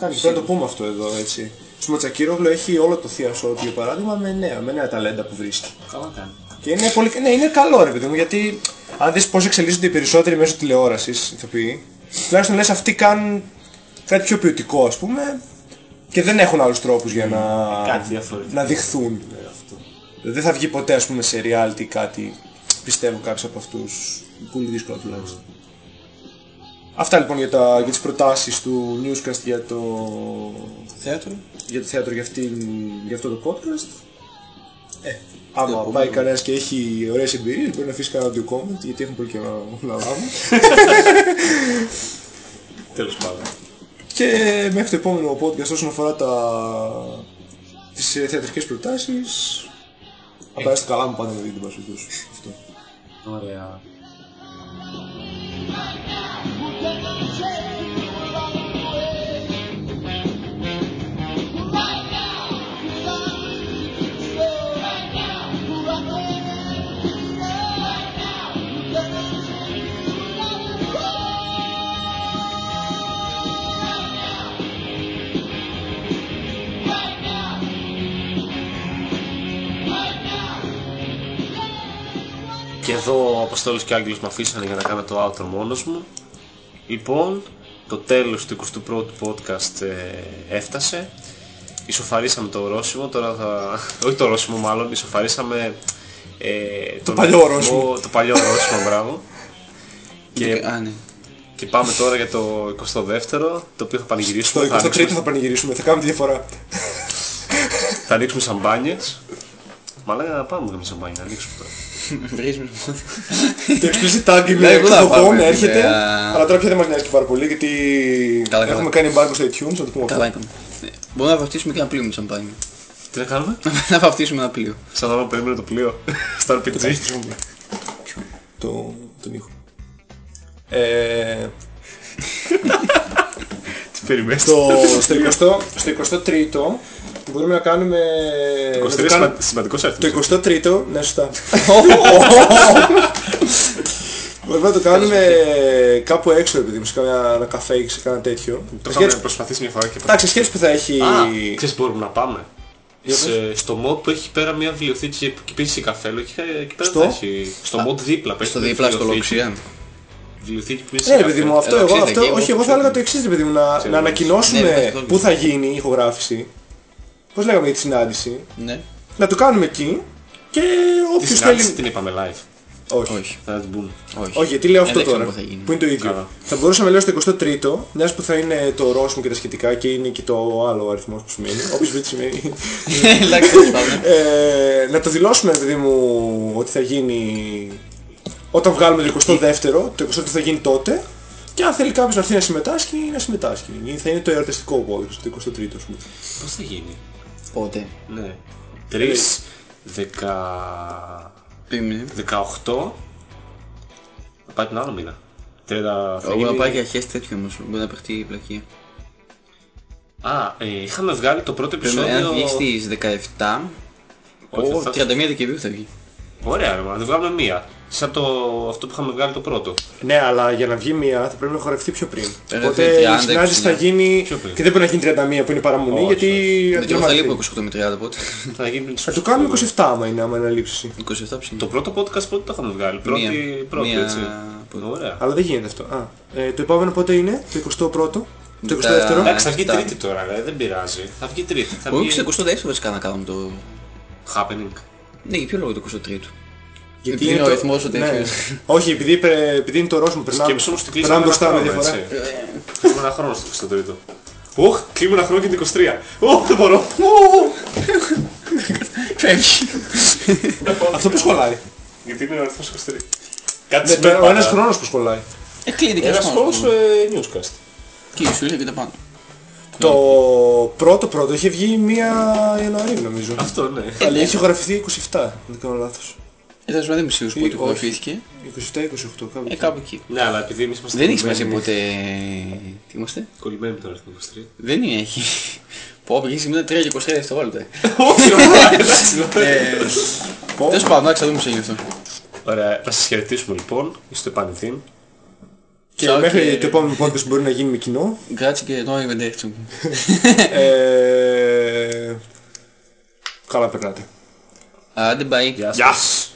κάνει. Πρέπει να το πούμε αυτό εδώ, έτσι. Στο Ματσακύρογλου έχει όλο το θείασό του, για παράδειγμα, με νέα, με νέα ταλέντα που βρίσκει. Καλά κάνει. Και είναι, πολύ, ναι, είναι καλό ρε παιδί μου, γιατί αν δεις πώς εξελίσσονται οι περισσότεροι μέσω τηλεόρασης ηθοποιοί, τουλάχιστον λες αυτοί κάνουν κάτι πιο ποιοτικό ας πούμε και δεν έχουν άλλους τρόπους για να, Κάτι διαφορετικό. να δειχθούν. Ναι, αυτό. Δεν θα βγει ποτέ ας πούμε σε reality κάτι, πιστεύω κάποιος από αυτούς, πολύ δύσκολο τουλάχιστον. Αυτά λοιπόν για, τα, για τις προτάσεις του Newscast για το, Θέατρο. για το θέατρο για, αυτήν, για αυτό το podcast. Ε, άμα πάει κανένας και έχει ωραίες εμπειρίες μπορεί να αφήσει κανένα audio comment γιατί έχουν πολύ καιρό να λάβουν. [LAUGHS] Τέλος πάντων. και μέχρι το επόμενο podcast όσον αφορά τα... τις ε, θεατρικές προτάσεις θα περάσετε καλά μου πάντα να δείτε την πάση τους. Αυτό. Ωραία. Και εδώ ο Αποστόλης και ο Άγγελος με αφήσανε για να κάνω το outro μόνος μου. Λοιπόν, το τέλος του 21ου podcast ε, έφτασε. Ισοφαρίσαμε το ορόσημο, τώρα θα... [LAUGHS] όχι το ορόσημο μάλλον, ισοφαρίσαμε ε, τον παλιό αριθμό- ορόσημο. Το παλιό ορόσημο, [LAUGHS] μπράβο. και, Α, ναι. και πάμε τώρα για το 22ο, το οποίο θα πανηγυρίσουμε. Στο θα, 23ο ανοίξουμε, θα πανηγυρίσουμε, θα κάνουμε τη διαφορά. θα ανοίξουμε σαμπάνιες. Μαλάκα να πάμε με σαμπάνια, να ανοίξουμε τώρα. Βρίζουμε. το explicit tag είναι Ναι, πού θα εκδοχών, πάμε, έρχεται. ναι, Αλλά τώρα πια δεν μας νοιάζει και πάρα πολύ γιατί Καλά, καλά. έχουμε κάνει embargo στο iTunes, να το πούμε Καλά αυτό. είπαμε. Ναι. Μπορούμε να βαφτίσουμε και ένα πλοίο με σαμπάνι. Τι να κάνουμε; [LAUGHS] να βαφτίσουμε ένα πλοίο. Σαν να περίμενε το πλοίο [LAUGHS] στο RPG. Το, τον ήχο. Ε, Τι περιμένεις; στο, στο, 20, στο 23ο μπορούμε να κάνουμε... να 23 το κάνουμε- σημαντικός Το αριθμός. 23ο, ναι σωστά. Μπορούμε να το κάνουμε κάπου έξω επειδή μου σε κάνα ένα καφέ ή σε κάνα τέτοιο. Το Σχέση- είχαμε προσπαθήσει μια φορά και Εντάξει, σχέση που θα έχει... Α, ξέρεις που μπορούμε να πάμε; Για Σε, στο mod που έχει πέρα μια βιβλιοθήκη που εκεί πίσω καφέλο και εκεί πέρα Στο; θα έχει. Στο mod δίπλα. πες, Στο μια δίπλα, στο βιβλιοθήκη. λοξία. Βιβλιοθήκη που Ναι, ρε παιδί μου, αυτό Εδώ εγώ, ξέρετε, αυτό, εκεί εγώ όχι, εγώ θα ξέρω. έλεγα το εξής, ρε παιδί μου, να, Ξέρω. να Ναι, ανακοινώσουμε καθόλου. πού θα γίνει η ηχογράφηση. Πώς λέγαμε για τη συνάντηση; Ναι. Να το κάνουμε εκεί και Τη όποιος συνάντηση θέλει... την είπαμε live. Όχι. Όχι. Θα την πούμε. Όχι. Όχι, γιατί λέω Ε, αυτό δεν ξέρω τώρα. πού θα γίνει. Που είναι το ίδιο. Καλά. Θα μπορούσαμε λέω στο 23ο, μιας που θα είναι το ορόσημο και τα σχετικά και είναι και το άλλο αριθμός που σημαίνει. Όποιος βρει τι σημαίνει. Εντάξει, τέλος πάντων. ε, να το δηλώσουμε, παιδί μου, ότι θα γίνει όταν βγάλουμε το 22ο, το 23ο θα γίνει τότε. Και αν θέλει κάποιος να έρθει να συμμετάσχει, να συμμετάσχει. Θα είναι το εορταστικό podcast, το 23ο, ας πούμε. Πώς θα γίνει; Πότε; Ναι. 3, 10... Περίμενε. 18. Θα πάει την άλλο μήνα. 30 θα Εγώ να γίνει... πάει και αρχές τέτοιο όμως. Μπορεί να παιχτεί η πλακία. Α, ε, είχαμε βγάλει το πρώτο Πρέπει να επεισόδιο... βγει στις 17. Όχι, Ω, θα- 31 Δεκεμβρίου θα βγει. Ωραία, ρε, μα, να το βγάλουμε μία. Σαν το... αυτό που είχαμε βγάλει το πρώτο. Ναι, αλλά για να βγει μία θα πρέπει να χορευτεί πιο πριν. Πρέπει να Οπότε βγει 30, η συνάντηση θα 29. γίνει. Πιο πριν. Και δεν μπορεί να γίνει 31 που είναι παραμονή Όχι, γιατί. Δεν ξέρω, θα αντιλαμβάνεστε. λείπω 28 με 30 πότε. Θα γίνει πριν τις Θα το κάνουμε 27 άμα είναι, άμα είναι αλήψη. 27 ψήνει. Το πρώτο podcast πότε το είχαμε βγάλει; Πρώτη, Μία. πρώτη Μία έτσι. πρώτη. Ωραία. Αλλά δεν γίνεται αυτό. Α, ε, το επόμενο πότε είναι, το 21ο, το 22ο. Τα- Εντάξει, θα βγει Αυτά. τρίτη τώρα, ρε, δεν πειράζει. Θα βγει τρίτη. Θα Όχι, βγει στο 24 βασικά να κάνουμε το... happening. Ναι, για ποιο λόγο το 23ο; Γιατί είναι ο το- αριθμός ο ναι. τέτοιος. Όχι, επειδή, πρε- επειδή είναι το ρώσιμο, περνάμε, Σκέψου όμως ότι κλείσαμε περνάμε ένα μπροστά με χρόνο, διαφορά. έτσι. Κλείνουμε ένα χρόνο στο 23ο. Οχ, κλείνουμε ένα χρόνο και την 23. Οχ, δεν μπορώ. Φεύγει. Αυτό που σχολάει. Γιατί είναι ο αριθμός 23. Κάτι Ναι, σημαίνει ο ένας πάντα. χρόνος που σχολάει. Ε, κλείνει και Ένας ένας χρόνος χρόνος. ε, newscast. Και η σου ήρθε και τα πάνω. Το πρώτο πρώτο είχε βγει 1 Ιανουαρίου νομίζω. Αυτό ναι. Αλλά είχε γραφηθεί 27, αν δεν κάνω λάθος. Ε, τέλος πάντων δεν είμαι σίγουρος Ή πότε όχι. ηχογραφήθηκε. 27-28 κάπου. Ε, εκεί. κάπου εκεί. Ναι, αλλά επειδή εμείς είμαστε Δεν έχει σημασία κολλημένοι- πότε... Τι είμαστε. Κολλημένοι με τον αριθμό 23. Δεν έχει. Πω, πήγε σήμερα 3 και 23 δευτερόλεπτα. Όχι, ωραία, εντάξει. Ε, Τέλος πάντων, εντάξει, θα δούμε σε έγινε αυτό. Ωραία, να σας χαιρετήσουμε λοιπόν. Είστε επανειδήν. Και Ciao μέχρι και- το επόμενος podcast μπορεί να γίνει με κοινό. Grazie και νόη βεντέχτσου. Ε, Καλά περνάτε. Άντε, bye. Γεια σας. Γεια σας.